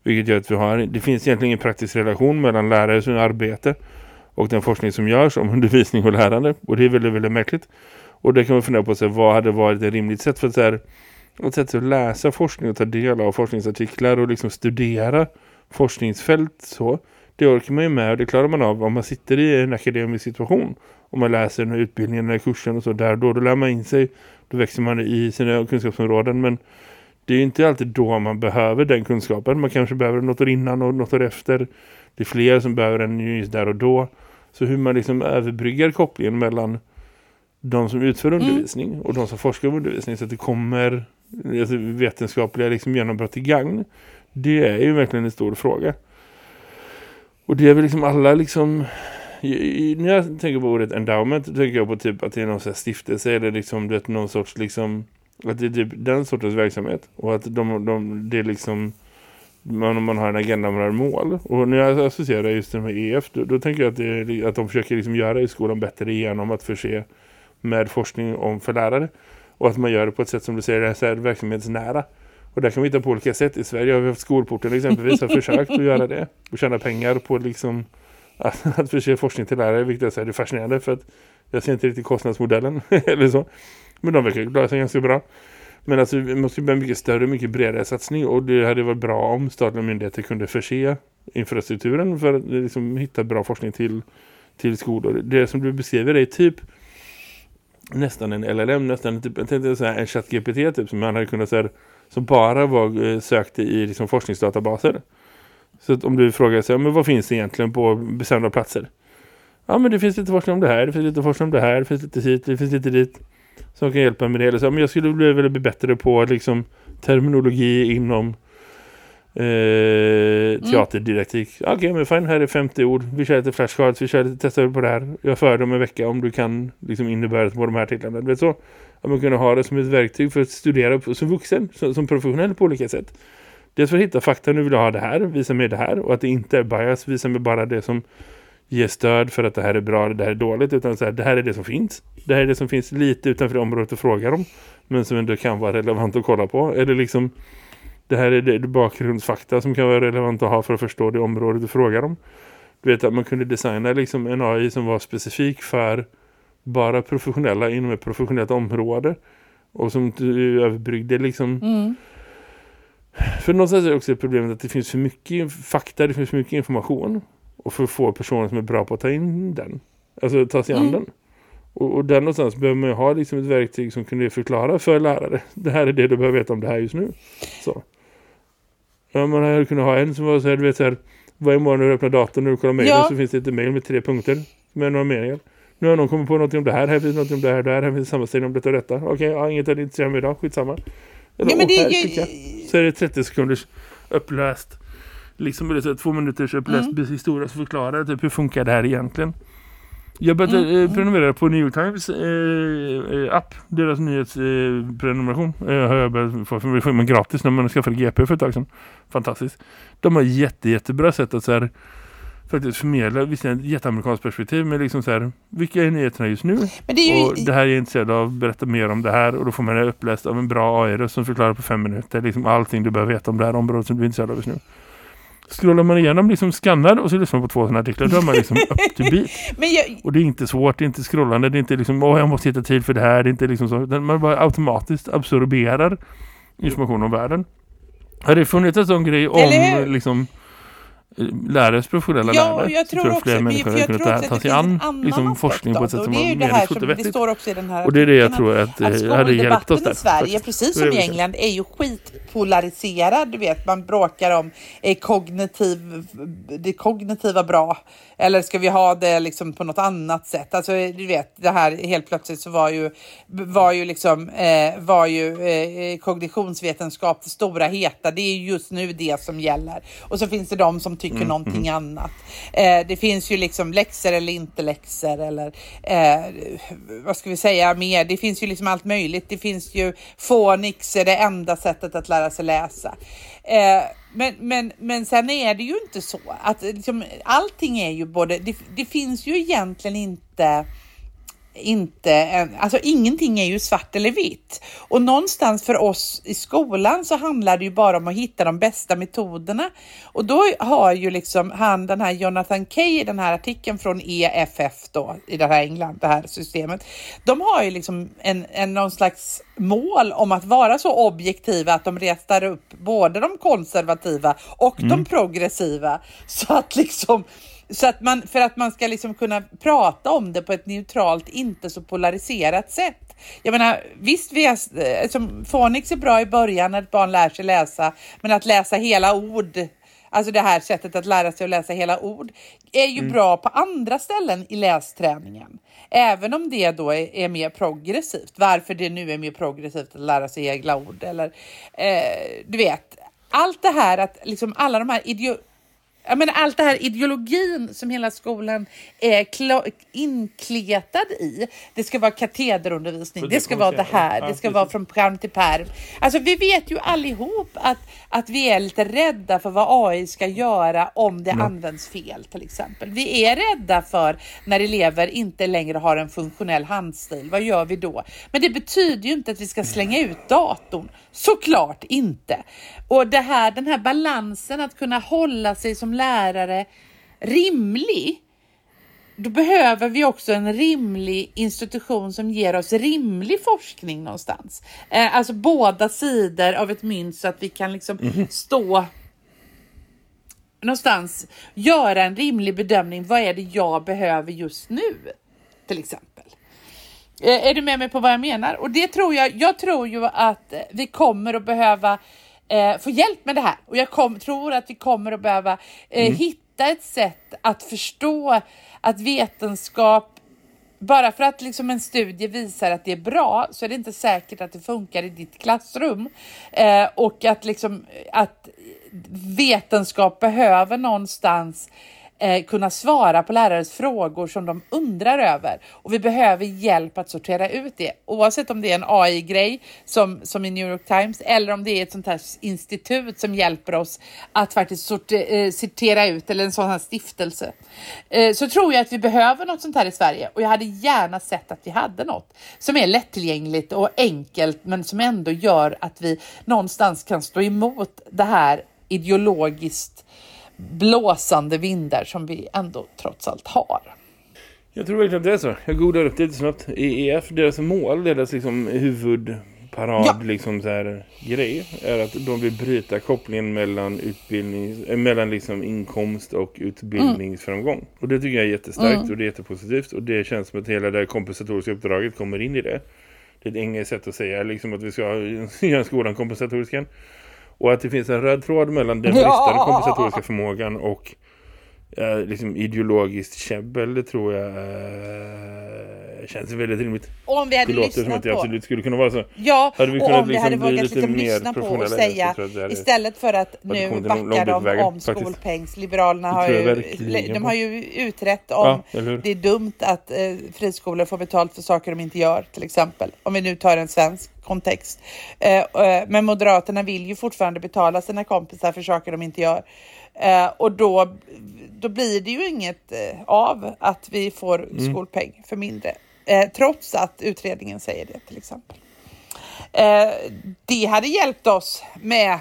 Vilket gör att vi har, det finns egentligen ingen praktisk relation mellan lärare som arbete och den forskning som görs om undervisning och lärande. Och det är väldigt, väldigt märkligt. Och det kan man fundera på sig, vad hade varit ett rimligt sätt för att, så här, ett sätt att läsa forskning och ta del av forskningsartiklar och liksom studera forskningsfält så. Det orkar man ju med och det klarar man av om man sitter i en akademisk situation. Om man läser den här utbildningen, den här kursen och så där då, då lär man in sig. Då växer man i sina kunskapsområden men det är ju inte alltid då man behöver den kunskapen. Man kanske behöver något år innan och något år efter. Det är fler som behöver den just där och då. Så hur man liksom överbryggar kopplingen mellan de som utför undervisning och de som forskar om undervisning så att det kommer alltså, vetenskapliga liksom, genombrott till gagn. Det är ju verkligen en stor fråga. Och det är väl liksom alla liksom när jag tänker på ordet endowment tänker jag på typ att det är någon sån här stiftelse eller liksom är någon sorts liksom att det är typ den sortens verksamhet och att de, de, det är liksom man, man har en agenda, man har mål. Och när jag associerar just det med EF då, då tänker jag att, det, att de försöker liksom göra i skolan bättre genom att förse med forskning om för lärare. Och att man gör det på ett sätt som du säger är så här verksamhetsnära. Och där kan vi hitta på olika sätt. I Sverige har vi haft skolporten exempelvis har försökt att göra det. Och tjäna pengar på liksom att, att förse forskning till lärare. Vilket jag säger är fascinerande för att jag ser inte riktigt kostnadsmodellen eller så. Men de verkar klara sig ganska bra. Men alltså vi måste ju bli en mycket större, mycket bredare satsning. Och det hade varit bra om statliga myndigheter kunde förse infrastrukturen för att liksom hitta bra forskning till, till skolor. Det som du beskriver är typ nästan en LLM, nästan typ, jag tänkte säga en ChatGPT typ som man hade kunnat säga som bara var eh, sökte i liksom, forskningsdatabaser. Så att om du frågar sig, men vad finns det egentligen på bestämda platser? Ja, men det finns lite forskning om det här, det finns lite forskning om det här, det finns lite hit, det finns lite dit som kan hjälpa med det. Eller så, men jag skulle väldigt bli bättre på liksom, terminologi inom eh, teaterdidaktik. Okej, men fine, här är 50 ord. Vi kör lite flashcards, vi kör lite testar på det här. Jag för dem en vecka om du kan liksom innebära på de här titlarna. Du vet så? Att man kunna ha det som ett verktyg för att studera på, som vuxen, som, som professionell på olika sätt. Dels för att hitta fakta, nu vill jag ha det här, visa mig det här. Och att det inte är bias, visa mig bara det som ger stöd för att det här är bra, det här är dåligt. Utan så här, det här är det som finns. Det här är det som finns lite utanför det området att fråga om. Men som ändå kan vara relevant att kolla på. Eller liksom, det här är det, det bakgrundsfakta som kan vara relevant att ha för att förstå det området du frågar om. Du vet att man kunde designa liksom en AI som var specifik för bara professionella inom ett professionellt område. Och som du överbryggde liksom... För någonstans är det också ett problem att det finns för mycket fakta, det finns för mycket information. Och för få personer som är bra på att ta in den. Alltså ta sig an den. Och, och där någonstans behöver man ju ha liksom ett verktyg som kunde förklara för lärare. Det här är det du behöver veta om det här just nu. Så. Ja, man hade kunnat ha en som var så här, du vet så här, varje morgon när du öppnar datorn och du kollar mejlen Ja. så finns det ett mejl med tre punkter med några meningar. Nu har någon kommit på något om det här, här finns något om det här, där här finns sammanställning om detta och detta. Okej, ja, inget är intresserad mig idag, skitsamma. Eller, Ja, men det är här, klicka. Så är det 30 sekunders uppläst, liksom det så två minuters uppläst Mm. historia som förklarar typ hur funkar det här egentligen. Jag började Mm, eh, prenumerera på New York Times eh, eh, app, deras nyhetsprenumeration. Eh, eh, har jag börjat få för mig gratis när man skaffade GP för ett tag sedan. Fantastiskt. De har jätte, jättebra sätt att så här, faktiskt förmedla, visserligen ett jätteamerikanskt perspektiv, men liksom så här, vilka är nyheterna just nu? Det ju... Och det här är jag intresserad av, berätta mer om det här och då får man det uppläst av en bra AI som förklarar på fem minuter liksom allting du behöver veta om det här området som du är intresserad av just nu. Scrollar man igenom, liksom skannar och så lyssnar man på två sådana artiklar, då är man liksom up to beat. Men jag, Och det är inte svårt, det är inte scrollande, det är inte liksom, åh jag måste hitta tid för det här, det är inte liksom så, man bara automatiskt absorberar information om världen. Har det funnits en sån grej om liksom lärares professionella Ja, lärare? jag så tror att fler också, människor hade jag kunnat tror ta, ta att det sig an liksom, forskning på ett det. sätt som det var ju det här meningsfullt som, och det vettigt. står också i den här Och det är det jag tror att, eh, att hade hjälpt oss där. i Sverige, faktiskt. precis som i det. England, är ju skitpolariserad. Du vet, man bråkar om är kognitiv, det kognitiva bra eller ska vi ha det liksom på något annat sätt? Alltså, du vet, det här helt plötsligt så var ju, var ju liksom, eh, var ju eh, kognitionsvetenskap det stora heta. Det är just nu det som gäller. Och så finns det de som tycker Mm, någonting annat. Eh, det finns ju liksom läxor eller inte läxor eller eh, vad ska vi säga mer? Det finns ju liksom allt möjligt. Det finns ju Fonix är det enda sättet att lära sig läsa. Eh, men, men, men sen är det ju inte så att liksom, allting är ju både, det, det finns ju egentligen inte inte, alltså ingenting är ju svart eller vitt. Och någonstans för oss i skolan så handlar det ju bara om att hitta de bästa metoderna. Och då har ju liksom han, den här Jonathan Kay i den här artikeln från EFF då, i det här England, det här systemet. De har ju liksom en, en någon slags mål om att vara så objektiva att de retar upp både de konservativa och de progressiva. Så att liksom så att man, för att man ska liksom kunna prata om det på ett neutralt, inte så polariserat sätt. Jag menar, visst, vi är, eh, som Fonix är bra i början när ett barn lär sig läsa, men att läsa hela ord, alltså det här sättet att lära sig att läsa hela ord, är ju bra på andra ställen i lästräningen. Även om det då är, är mer progressivt. Varför det nu är mer progressivt att lära sig egna ord eller eh, du vet, allt det här att liksom alla de här ideo jag menar, allt det här ideologin som hela skolan är inkletad i. Det ska vara katederundervisning, det ska vara det här, ja, det ska vara från pärm till pärm. Alltså vi vet ju allihop att, att vi är lite rädda för vad AI ska göra om det används fel till exempel. Vi är rädda för när elever inte längre har en funktionell handstil. Vad gör vi då? Men det betyder ju inte att vi ska slänga ut datorn. Såklart inte. Och det här, den här balansen att kunna hålla sig som lärare rimlig då behöver vi också en rimlig institution som ger oss rimlig forskning någonstans. Eh, alltså båda sidor av ett mynt så att vi kan liksom stå någonstans, göra en rimlig bedömning. Vad är det jag behöver just nu? Till exempel. Eh, Är du med mig på vad jag menar? Och det tror jag, jag tror ju att vi kommer att behöva eh, få hjälp med det här. Och jag kom, tror att vi kommer att behöva eh, hitta ett sätt att förstå att vetenskap bara för att liksom en studie visar att det är bra så är det inte säkert att det funkar i ditt klassrum. Eh, och att, liksom, att vetenskap behöver någonstans eh, kunna svara på lärares frågor som de undrar över. Och vi behöver hjälp att sortera ut det. Oavsett om det är en AI-grej som, som i New York Times eller om det är ett sånt här institut som hjälper oss att faktiskt sortera, eh, sortera ut eller en sån här stiftelse. Eh, så tror jag att vi behöver något sånt här i Sverige och jag hade gärna sett att vi hade något som är lättillgängligt och enkelt men som ändå gör att vi någonstans kan stå emot det här ideologiskt blåsande vindar som vi ändå trots allt har. Jag tror verkligen att det är så. Jag googlar upp det lite snabbt. EEF, deras mål, deras liksom huvudparad Ja. liksom så här grej är att de vill bryta kopplingen mellan utbildning, äh, mellan liksom inkomst och utbildningsframgång. Och det tycker jag är jättestarkt och det är jättepositivt och det känns som att hela det kompensatoriska uppdraget kommer in i det. Det är ett enkelt sätt att säga liksom att vi ska göra skolan kompensatorisk. Och att det finns en röd tråd mellan den bristande kompensatoriska förmågan och eh, liksom ideologiskt käbbel det tror jag eh, känns väldigt rimligt. Om vi hade Det låter som lyssnat att det absolut skulle kunna vara så. Ja, Hade vi och kunnat om vi liksom hade vågat lite mer lyssna på och säga hade- istället för att nu backar de om faktiskt. skolpengs. Liberalerna Det har ju, de har ju utrett om Ja, det är dumt att eh, friskolor får betalt för saker de inte gör till exempel. Om vi nu tar en svensk kontext. Eh, eh, men Moderaterna vill ju fortfarande betala sina kompisar för saker de inte gör. Eh, och då, då blir det ju inget av att vi får Mm. skolpeng för mindre. Trots att utredningen säger det till exempel. Det hade hjälpt oss med,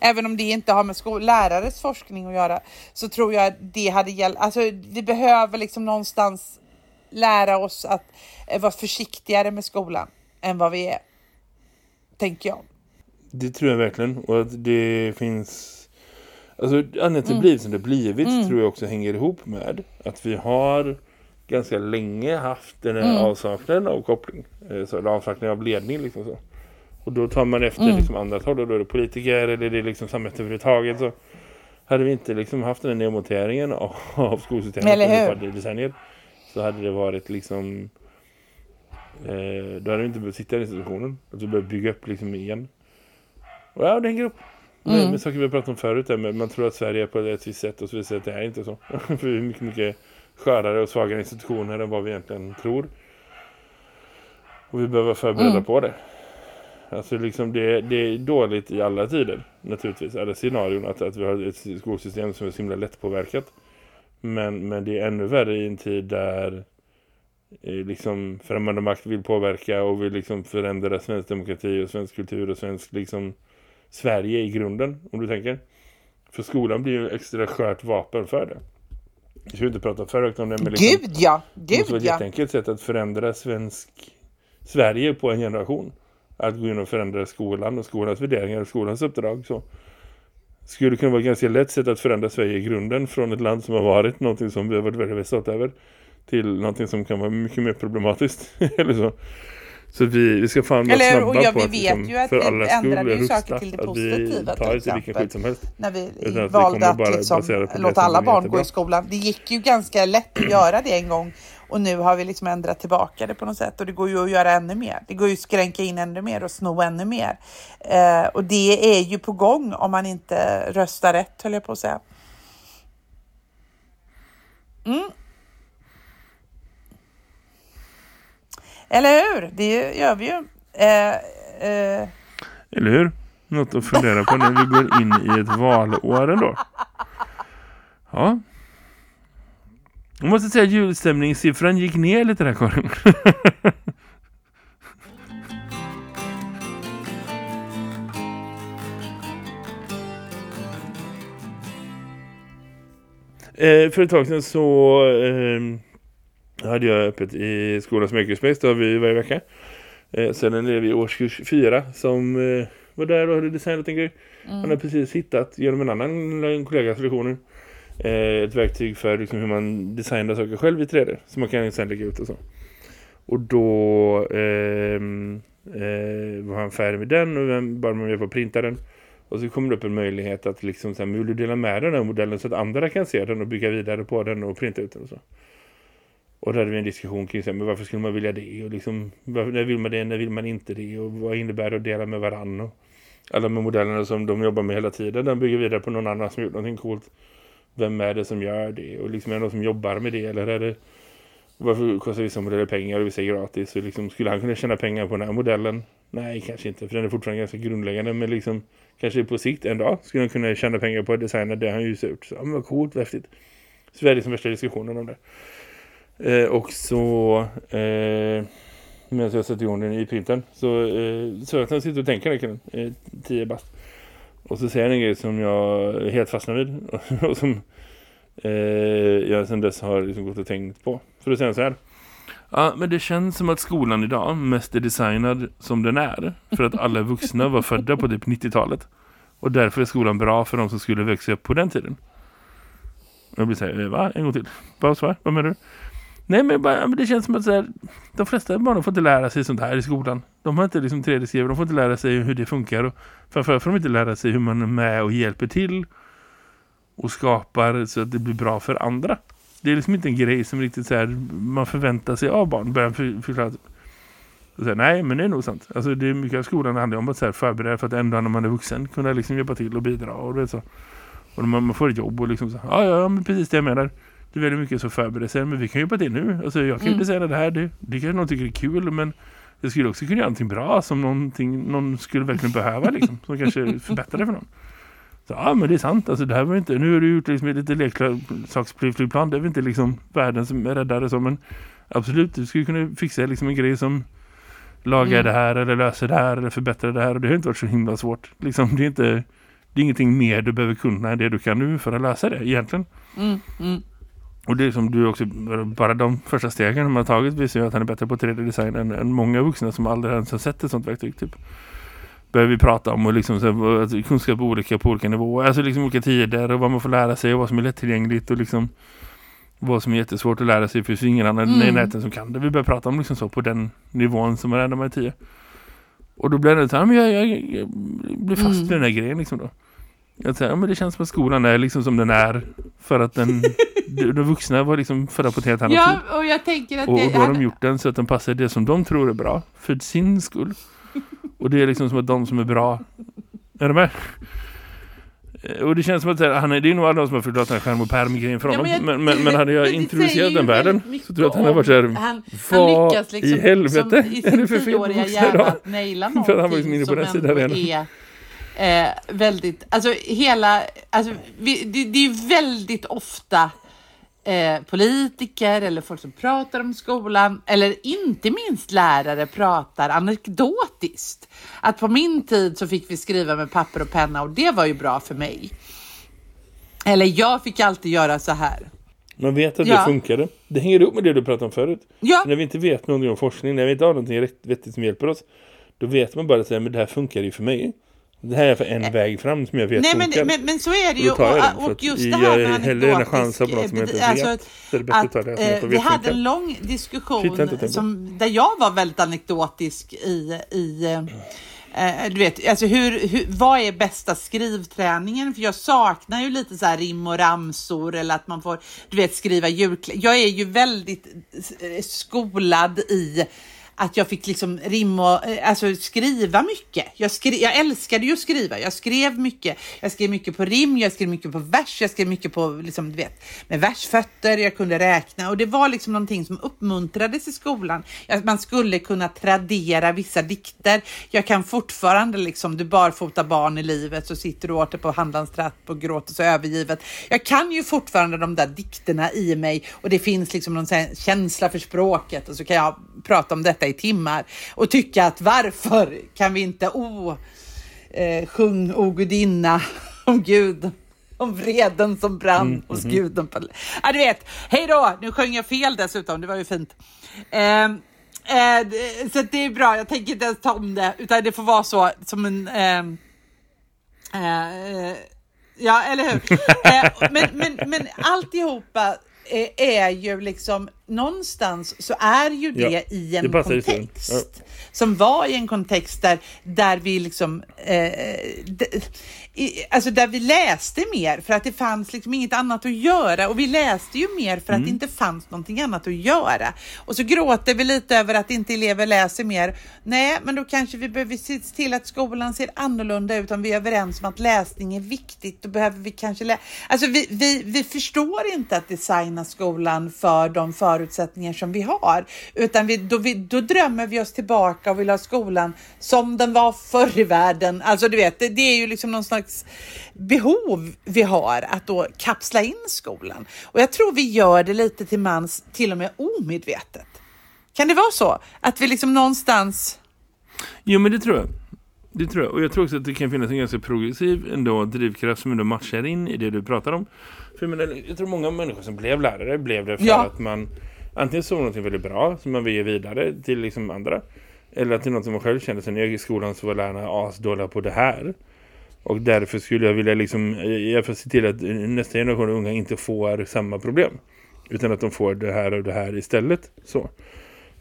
även om det inte har med skol- lärares forskning att göra, så tror jag att det hade hjälpt. Alltså, vi behöver liksom någonstans lära oss att vara försiktigare med skolan än vad vi är. Tänker jag. Det tror jag verkligen. Och att det finns... Alltså anledningen till det blivit som det blivit tror jag också hänger ihop med att vi har ganska länge haft den här avsaknaden av koppling. eh, Så, eller avsaknaden av ledning liksom så. Och då tar man efter liksom andra håll och då är det politiker eller det är liksom samhället överhuvudtaget så hade vi inte liksom haft den här nedmonteringen av, av skolsystemet Eller hur? decennier så hade det varit liksom eh, då hade vi inte behövt sitta i den situationen. Att vi behöver bygga upp liksom igen. Och ja, det hänger upp. Mm. Med, med saker vi har pratat om förut där, men man tror att Sverige är på ett visst sätt och så visar det att det är inte så. För vi är mycket, mycket skörare och svagare institutioner än vad vi egentligen tror. Och vi behöver vara förberedda Mm. på det. Alltså liksom det, det är dåligt i alla tider naturligtvis. Alla scenarion att, att vi har ett skolsystem som är så himla lättpåverkat. Men, men det är ännu värre i en tid där liksom främmande makt vill påverka och vill liksom förändra svensk demokrati och svensk kultur och svensk liksom Sverige i grunden, om du tänker. För skolan blir ju extra skört vapen för det. Jag ska inte prata för högt om det, men liksom, Gud ja! det måste vara Gud ett ja! jätteenkelt sätt att förändra svensk Sverige på en generation. Att gå in och förändra skolan och skolans värderingar och skolans uppdrag. Så skulle kunna vara ett ganska lätt sätt att förändra Sverige i grunden från ett land som har varit någonting som vi har varit väldigt stolta över till någonting som kan vara mycket mer problematiskt. Eller så. Så vi, vi ska fan vara snabba Och ja, på vi att vet liksom, ju att för vi alla ändrade ju saker till det att positiva, till exempel. som helst. när vi Utan att valde att bara liksom låta alla barn gå i skolan. Det gick ju ganska lätt att göra det en gång och nu har vi liksom ändrat tillbaka det på något sätt och det går ju att göra ännu mer. Det går ju att skränka in ännu mer och sno ännu mer. Eh, och det är ju på gång om man inte röstar rätt höll jag på att säga. Mm. Eller hur? Det gör vi ju. Eh, eh, Eller hur? Något att fundera på när vi går in i ett valår ändå. Ja. Jag måste säga att julstämningssiffran gick ner lite där Karin. eh, för ett tag sedan så eh, hade jag öppet i skolans makerspace. Har vi varje vecka. Eh, sen en elev i årskurs 4 som eh, var där och hade designat en grej. Han har precis hittat genom en annan en kollegas lektioner eh, ett verktyg för liksom, hur man designar saker själv i 3D. Som man kan sen lägga ut och så. Och då ehm, eh, var han färdig med den och bara man med på printa den. Och så kommer det upp en möjlighet att liksom, så här, vill du dela med den här modellen så att andra kan se den och bygga vidare på den och printa ut den och så. Och då hade vi en diskussion kring men varför skulle man vilja det? Och liksom, varför, när vill man det, när vill man inte det? Och vad innebär det att dela med varann? Och alla de modellerna som de jobbar med hela tiden, den bygger vidare på någon annan som gjort någonting coolt. Vem är det som gör det? Och liksom är det någon som jobbar med det? Eller är det varför kostar vissa modeller pengar och vissa är gratis? Och liksom, skulle han kunna tjäna pengar på den här modellen? Nej, kanske inte. För den är fortfarande ganska grundläggande. Men liksom, kanske på sikt en dag skulle han kunna tjäna pengar på att designa det han just ut. Så, ja, men vad coolt, vad häftigt. Så det är liksom värsta diskussionen om det. Eh, och så eh, medan jag sätter igång den i printen så eh, så att han sitter och tänker den killen, eh, 10 bast. Och så säger han en grej som jag helt fastnar vid och som eh, jag sedan dess har liksom gått och tänkt på. För att säga så här. Ja, men det känns som att skolan idag mest är designad som den är. För att alla vuxna var födda på typ 90-talet. Och därför är skolan bra för de som skulle växa upp på den tiden. Jag blir så här, eh, va? En gång till. Paus va? Vad menar du? Nej, men, bara, men det känns som att så här, de flesta barn får inte lära sig sånt här i skolan. De har inte liksom 3D-skrivare, de får inte lära sig hur det funkar. Och framförallt får de inte lära sig hur man är med och hjälper till. och skapar så att det blir bra för andra. Det är liksom inte en grej som riktigt så här, man förväntar sig av barn. Börjar för, förklara. Och så här, nej, men det är nog sant. Alltså, det är mycket av skolan handlar om att så här, förbereda för att ändå när man är vuxen kunna liksom hjälpa till och bidra. Och, vet, så. och man, man får ett jobb och liksom så ja, ja, men precis det jag menar. Det är väldigt mycket så förberedelser, men vi kan hjälpa till nu. Alltså, jag kan ju Mm. inte säga det här, det, det kanske någon tycker är kul, men jag skulle också kunna göra någonting bra som någonting, någon skulle verkligen behöva liksom, som kanske förbättrar det för någon. Så, ja men det är sant, alltså, det här var inte, nu har du gjort liksom lite leksaksflygplan, det är väl inte liksom världen som är räddare så, men absolut, du skulle kunna fixa liksom en grej som lagar Mm. det här eller löser det här eller förbättrar det här och det har inte varit så himla svårt. Liksom, det är inte det är ingenting mer du behöver kunna än det du kan nu för att lösa det egentligen. Mm, mm. Och det som du också, bara de första stegen man har tagit visar ju att han är bättre på 3D-design än, än många vuxna som aldrig ens har sett ett sånt verktyg typ. Behöver vi prata om och liksom så alltså, kunskap på olika, på olika nivåer, alltså liksom olika tider och vad man får lära sig och vad som är lättillgängligt och liksom vad som är jättesvårt att lära sig för det finns ingen annan Mm. i näten som kan det. Vi börjar prata om liksom så på den nivån som man är när man är tio. Och då blir det så här, men jag, jag, jag blir fast Mm. i den här grejen liksom då. Jag säger, ja, men det känns som att skolan är liksom som den är för att den, de, vuxna var liksom annat tid. Ja, och jag tänker att Och, och det... då har de gjort den så att den passar det som de tror är bra för sin skull. Och det är liksom som att de som är bra är de med? Eh, Och det känns som att så här, han är, det är nog alla som har förklarat den här skärm och pärm-grejen för Ja, honom. men men, jag- men, men, hade jag introducerat den världen så tror jag att han har varit så här, Han, han vad lyckas liksom i helvete som, i är det för fel vuxna idag? att naila För han var någonting liksom inne på som den sidan ändå redan. är eh, väldigt, alltså hela, alltså vi, det, det är väldigt ofta eh, politiker eller folk som pratar om skolan eller inte minst lärare pratar anekdotiskt. Att på min tid så fick vi skriva med papper och penna och det var ju bra för mig. Eller jag fick alltid göra så här. Man vet att Ja. det funkade. Det hänger ihop med det du pratade om förut. Ja, När vi inte vet någonting om forskning, när vi inte har någonting vettigt som hjälper oss, då vet man bara att det här funkar ju för mig. Det här är för en väg fram som jag vet Eh, Nej men, men, men så är det Och ju. jag Och, och att just jag det här är med hellre chansa på något som jag inte eh, ens vet. Är det bättre att ta det jag eh, får Vi hade en lång Shit, jag diskussion på. som, där jag var väldigt anekdotisk i, i eh, du vet, alltså hur, hur, vad är bästa skrivträningen? För jag saknar ju lite så här rim och ramsor eller att man får, du vet, skriva julklä. Jag är ju väldigt eh, skolad i att jag fick liksom rim och eh, alltså skriva mycket. Jag, skri jag älskade ju att skriva. Jag skrev mycket. Jag skrev mycket på rim, jag skrev mycket på vers, jag skrev mycket på liksom, du vet, med versfötter, jag kunde räkna och det var liksom någonting som uppmuntrades i skolan. Att man skulle kunna tradera vissa dikter. Jag kan fortfarande liksom, du barfota barn i livet så sitter du åter på handlarns tratt och gråter så övergivet. Jag kan ju fortfarande de där dikterna i mig och det finns liksom någon här känsla för språket och så kan jag prata om detta i timmar och tycka att varför kan vi inte o eh, sjung o gudinna om Gud om vreden som brann hos guden. På... Ja, du vet, hej då! Nu sjöng jag fel dessutom, det var ju fint. Eh, eh, det- så det är bra, jag tänker inte ens ta om det, utan det får vara så som en... ehm, eh, ja, eller hur? eh, men, men, men alltihopa eh, är ju liksom någonstans så är ju det Ja, i en det kontext. Som var i en kontext där, där vi liksom eh, i, alltså där vi läste mer för att det fanns liksom inget annat att göra och vi läste ju mer för att Mm. det inte fanns någonting annat att göra. Och så gråter vi lite över att inte elever läser mer. Nej, men då kanske vi behöver se till att skolan ser annorlunda ut om vi är överens om att läsning är viktigt. Då behöver vi kanske lä- Alltså vi, vi, vi förstår inte att designa skolan för de förutsättningar som vi har, utan vi, då, vi, då drömmer vi oss tillbaka och vill ha skolan som den var förr i världen. Alltså du vet, det, det är ju liksom någon slags behov vi har att då kapsla in skolan. Och jag tror vi gör det lite till mans, till och med omedvetet. Kan det vara så? Att vi liksom någonstans... Jo men det tror jag. Det tror jag. Och jag tror också att det kan finnas en ganska progressiv ändå drivkraft som ändå matchar in i det du pratar om. För jag, menar, jag tror många människor som blev lärare blev det för Ja. att man antingen såg något väldigt bra som man vill ge vidare till liksom andra. Eller att det är något som man själv kände när jag gick i skolan så var lärarna asdåliga på det här. Och därför skulle jag vilja liksom, jag får se till att nästa generation unga inte får samma problem. Utan att de får det här och det här istället. Så.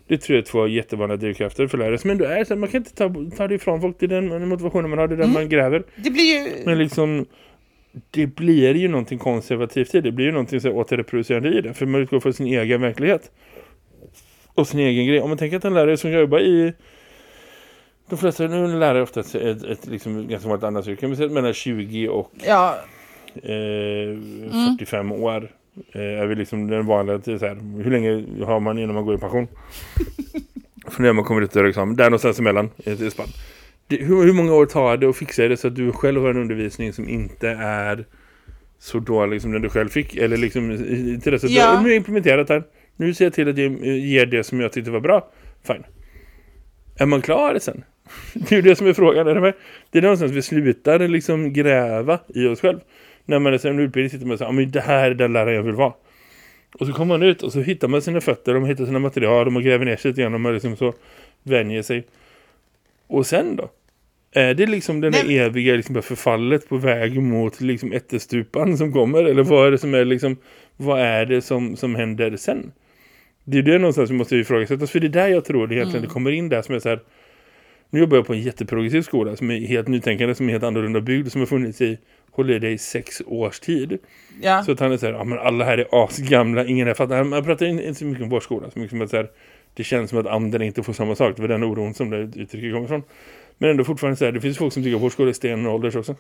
Det tror jag är två jättevanliga drivkrafter för lärare. Som ändå är så man kan inte ta, ta det ifrån folk. Det är den motivationen man har, det är den man gräver. Det blir ju... Men liksom, det blir ju någonting konservativt i det. Det blir ju någonting så återreproducerande i det. För man utgår från sin egen verklighet. Och sin egen grej. Om man tänker att en lärare som jobbar i... De flesta nu är lärare ofta ett, ett, ett liksom ganska vanligt annat yrke. Men mellan 20 och Ja, eh, 45 år. Eh, är vi liksom den vanliga så här, hur länge har man innan man går i pension? För när man kommer ut ur examen. Där någonstans emellan. i spann. Hur, hur många år tar det att fixa det så att du själv har en undervisning som inte är så dålig som den du själv fick? Eller liksom till dess att Ja. du, har implementerat det här. Nu ser jag till att jag ger det som jag tyckte var bra. Fine. Är man klar sen? Det är ju det som är frågan. Är det, med? det är någonstans vi slutar liksom gräva i oss själv. När man är sen utbildning sitter man och säger, men det här är den lärare jag vill vara. Och så kommer man ut och så hittar man sina fötter, man hittar sina material och man gräver ner sig lite grann och man liksom så vänjer sig. Och sen då? Är det liksom den där eviga liksom förfallet på väg mot liksom ättestupan som kommer? Eller vad är det som är liksom, vad är det som, som händer sen? Det är det någonstans vi måste ifrågasätta. För det är där jag tror det egentligen det kommer in där som är så här. Nu jobbar jag på en jätteprogressiv skola som är helt nytänkande, som är helt annorlunda byggd, som har funnits i, håller det i sex års tid. ja. Så att han är så här, ja men alla här är asgamla, ingen är fattar. Man pratar inte så mycket om vår skola, så mycket som att så här, det känns som att andra inte får samma sak. Det var den oron som det uttrycket kommer ifrån. Men ändå fortfarande så här, det finns folk som tycker att vår skola är stenålders också.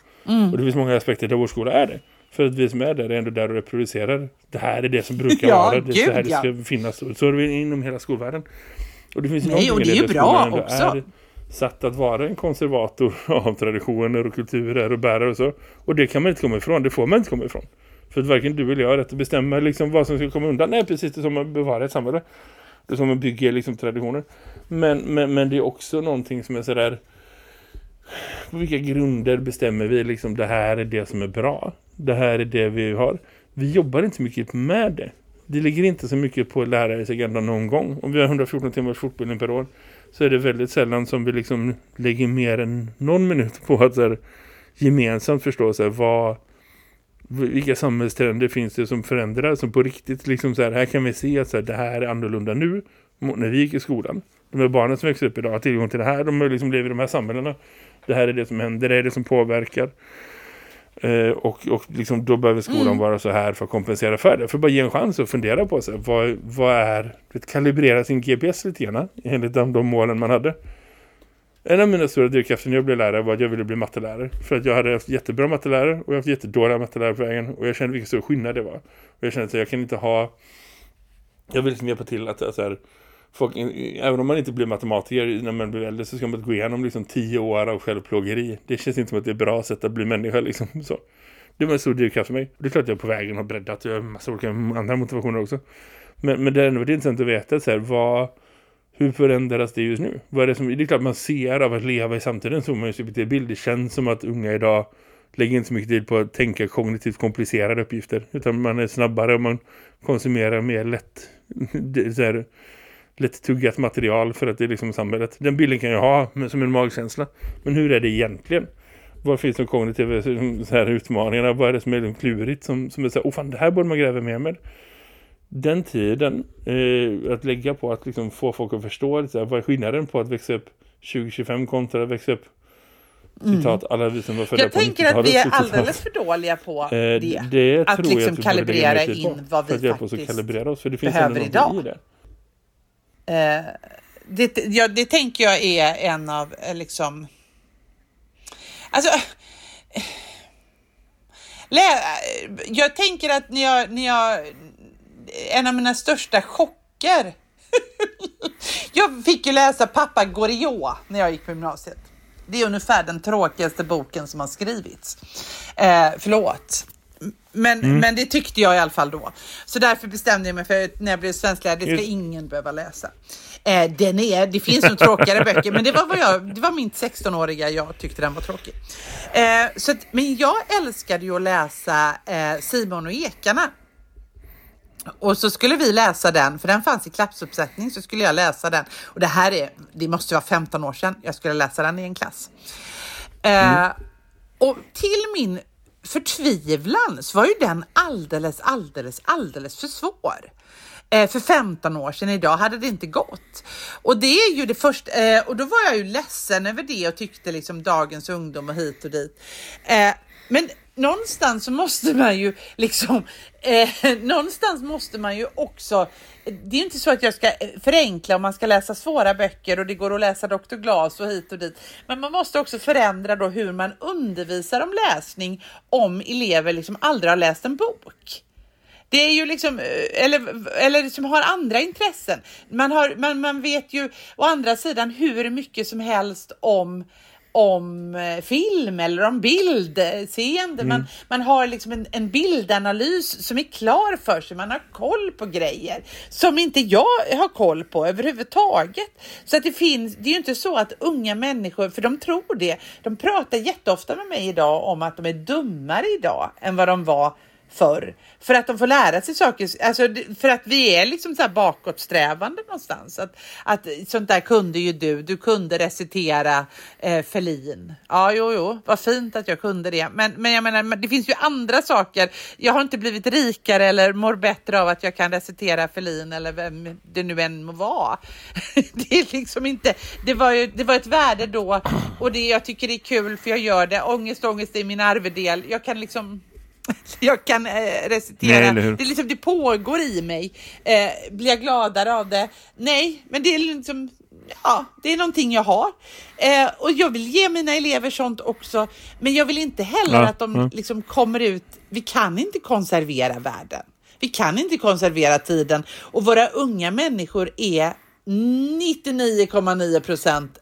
Och det finns många aspekter där vår skola är det. För att vi som är där är ändå där och reproducerar. Det här är det som brukar Ja, vara. Det är så här gud, det ja. ska finnas. Så är det inom hela skolvärlden. Och det finns Nej, och det är ju bra också. Är satt att vara en konservator av traditioner och kulturer och bärare och så. Och det kan man inte komma ifrån. Det får man inte komma ifrån. För att varken du eller jag har rätt att bestämma liksom vad som ska komma undan. Nej, precis det som man bevarar ett samhälle. Det som man bygger liksom traditioner. Men, men, men det är också någonting som är sådär på vilka grunder bestämmer vi liksom det här är det som är bra. Det här är det vi har. Vi jobbar inte så mycket med det. Det ligger inte så mycket på lärares agenda någon gång. Om vi har 114 timmars fortbildning per år så är det väldigt sällan som vi liksom lägger mer än någon minut på att så här, gemensamt förstå så här, vad, vilka samhällstrender finns det som förändrar som på riktigt liksom så här, här kan vi se att så här, det här är annorlunda nu mot när vi gick i skolan. De här barnen som växer upp idag har tillgång till det här, de liksom lever i de här samhällena. Det här är det som händer, det är det som påverkar. Eh, och och liksom, då behöver skolan vara så här för att kompensera för det. För bara ge en chans att fundera på sig. Vad, vad är, att kalibrera sin GPS lite grann enligt de, de målen man hade. En av mina stora drivkrafter när jag blev lärare var att jag ville bli mattelärare. För att jag hade haft jättebra mattelärare och jag haft jättedåliga mattelärare på vägen. Och jag kände vilken stor skillnad det var. Och jag kände att jag kan inte ha... Jag vill liksom hjälpa till att så här, folk, även om man inte blir matematiker när man blir äldre så ska man gå igenom liksom tio år av självplågeri. Det känns inte som att det är ett bra sätt att bli människa liksom. Så. Det var en stor drivkraft för mig. Det är klart att jag på vägen har breddat. Jag har en massa olika andra motivationer också. Men, men det är ändå intressant att veta så här, vad, hur förändras det just nu? Vad är det, som, det är klart man ser av att leva i samtiden så man ju subjektiv bild. Det känns som att unga idag lägger inte så mycket tid på att tänka kognitivt komplicerade uppgifter. Utan man är snabbare och man konsumerar mer lätt det, så här, lätt tuggat material för att det är liksom samhället. Den bilden kan jag ha men som en magkänsla. Men hur är det egentligen? Vad finns de kognitiva så här, utmaningarna? Vad är det som är liksom klurigt? Som, som är så här, oh fan, det här borde man gräva mer med. Den tiden eh, att lägga på att liksom få folk att förstå lite, här, vad är skillnaden på att växa upp 2025 kontra att växa upp citat, alla vi som var födda Jag på tänker att vi är 90-talet, citat. alldeles för dåliga på Eh, det. det Att liksom att kalibrera in på, vad vi faktiskt behöver idag det. Eh, det, ja, det tänker jag är en av eh, liksom... Alltså... Eh, eh, jag tänker att när jag, när jag... En av mina största chocker... jag fick ju läsa Pappa Goriot när jag gick på gymnasiet. Det är ungefär den tråkigaste boken som har skrivits. Eh, förlåt. Men, men det tyckte jag i alla fall då. Så därför bestämde jag mig för att när jag blev svensklärare, det ska Just- ingen behöva läsa. Eh, den är, det finns nog tråkigare böcker, men det var, vad jag, det var min 16-åriga jag tyckte den var tråkig. Eh, så att, men jag älskade ju att läsa eh, Simon och Ekarna. Och så skulle vi läsa den, för den fanns i klappsuppsättning, så skulle jag läsa den. Och det här är, det måste vara 15 år sedan jag skulle läsa den i en klass. Eh, och till min förtvivlan så var ju den alldeles, alldeles, alldeles för svår. Eh, för 15 år sedan idag hade det inte gått. Och det är ju det första, eh, och då var jag ju ledsen över det och tyckte liksom dagens ungdom och hit och dit. Eh, men någonstans måste man ju liksom, eh, någonstans måste man ju också, det är ju inte så att jag ska eh, förenkla om man ska läsa svåra böcker och det går att läsa Dr. Glas och hit och dit. Men man måste också förändra då hur man undervisar om läsning om elever liksom aldrig har läst en bok. Det är ju liksom, eh, eller, eller som har andra intressen. Man, har, man, man vet ju å andra sidan hur mycket som helst om om eh, film eller om bildseende. Man, man har liksom en, en bildanalys som är klar för sig. Man har koll på grejer som inte jag har koll på överhuvudtaget. Så att det finns, det är ju inte så att unga människor, för de tror det, de pratar jätteofta med mig idag om att de är dummare idag än vad de var förr. För att de får lära sig saker, alltså för att vi är liksom så här bakåtsträvande någonstans. Att, att sånt där kunde ju du, du kunde recitera eh, Ferlin. Ja, jo, jo, vad fint att jag kunde det. Men, men jag menar, det finns ju andra saker. Jag har inte blivit rikare eller mår bättre av att jag kan recitera Ferlin eller vem det nu än må vara. Det är liksom inte, det var ju, det var ett värde då och det jag tycker det är kul för jag gör det. Ångest, ångest är min arvedel. Jag kan liksom jag kan eh, recitera. Nej, det, är liksom, det pågår i mig. Eh, blir jag gladare av det? Nej, men det är liksom, ja, det är någonting jag har. Eh, och jag vill ge mina elever sånt också, men jag vill inte heller Ja, att de ja. liksom kommer ut. Vi kan inte konservera världen. Vi kan inte konservera tiden och våra unga människor är 99,9 procent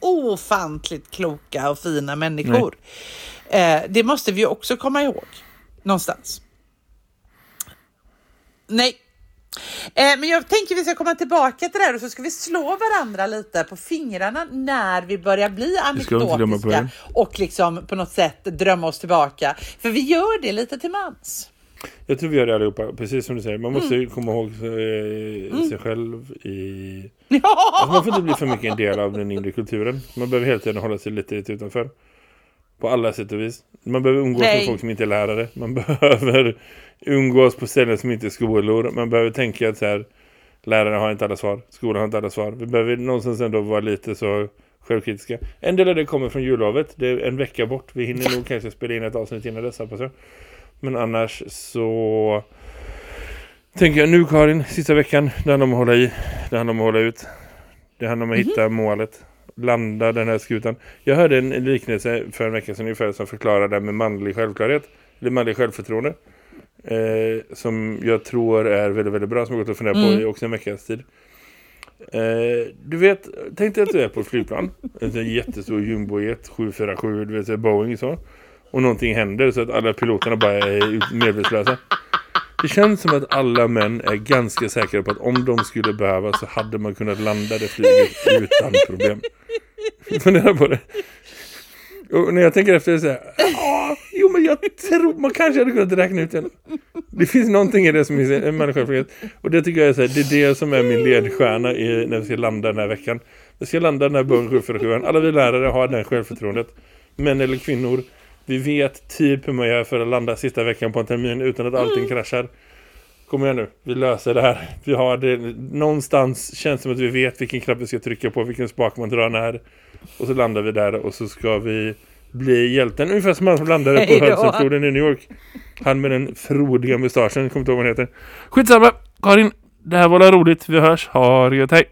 ofantligt kloka och fina människor. Eh, det måste vi också komma ihåg någonstans. Nej. Eh, men jag tänker vi ska komma tillbaka till det här och så ska vi slå varandra lite på fingrarna när vi börjar bli anekdotiska och liksom på något sätt drömma oss tillbaka. För vi gör det lite till mans. Jag tror vi gör det allihopa, precis som du säger. Man måste ju komma ihåg eh, sig själv i... Alltså man får inte bli för mycket en del av den inre kulturen. Man behöver helt tiden hålla sig lite, lite utanför. På alla sätt och vis. Man behöver umgås Nej. med folk som inte är lärare. Man behöver umgås på ställen som inte är skolor. Man behöver tänka att så här, lärare har inte alla svar. Skolan har inte alla svar. Vi behöver någonstans ändå vara lite så självkritiska. En del av det kommer från jullovet. Det är en vecka bort. Vi hinner nog kanske spela in ett avsnitt innan dess, hoppas jag. Men annars så tänker jag nu Karin, sista veckan. Det handlar om att hålla i. Det handlar om att hålla ut. Det handlar om att hitta målet. Landa den här skutan. Jag hörde en liknelse för en vecka sedan ungefär som här med manlig självklarhet. Eller manlig självförtroende. Eh, som jag tror är väldigt, väldigt bra. Som jag gått och funderat på i också en veckas tid. Eh, du vet, tänk dig att du är på ett flygplan. En jättestor jumbojet 747, du vet, Boeing så. Och någonting händer så att alla piloterna bara är medvetslösa. Det känns som att alla män är ganska säkra på att om de skulle behöva så hade man kunnat landa det flyget utan problem. Fundera på det. Och när jag tänker efter så här, ja, ah, jo men jag tror man kanske hade kunnat räkna ut det. Det finns någonting i det som är en människofrihet. Och det tycker jag är så här, det är det som är min ledstjärna i, när vi ska landa den här veckan. Vi ska landa den här bön 747. Alla vi lärare har det självförtroendet. Män eller kvinnor. Vi vet typ hur man gör för att landa sista veckan på en termin utan att allting kraschar. Kom igen nu, vi löser det här. Vi har det, någonstans känns som att vi vet vilken knapp vi ska trycka på, vilken spak man drar när. Och så landar vi där och så ska vi bli hjälten. Ungefär som han som landade på. Hudsonfloden i New York. Han med den frodiga mustaschen, kommer inte ihåg vad han heter. Skitsamma, Karin. Det här var roligt. Vi hörs. Ha det gött, hej.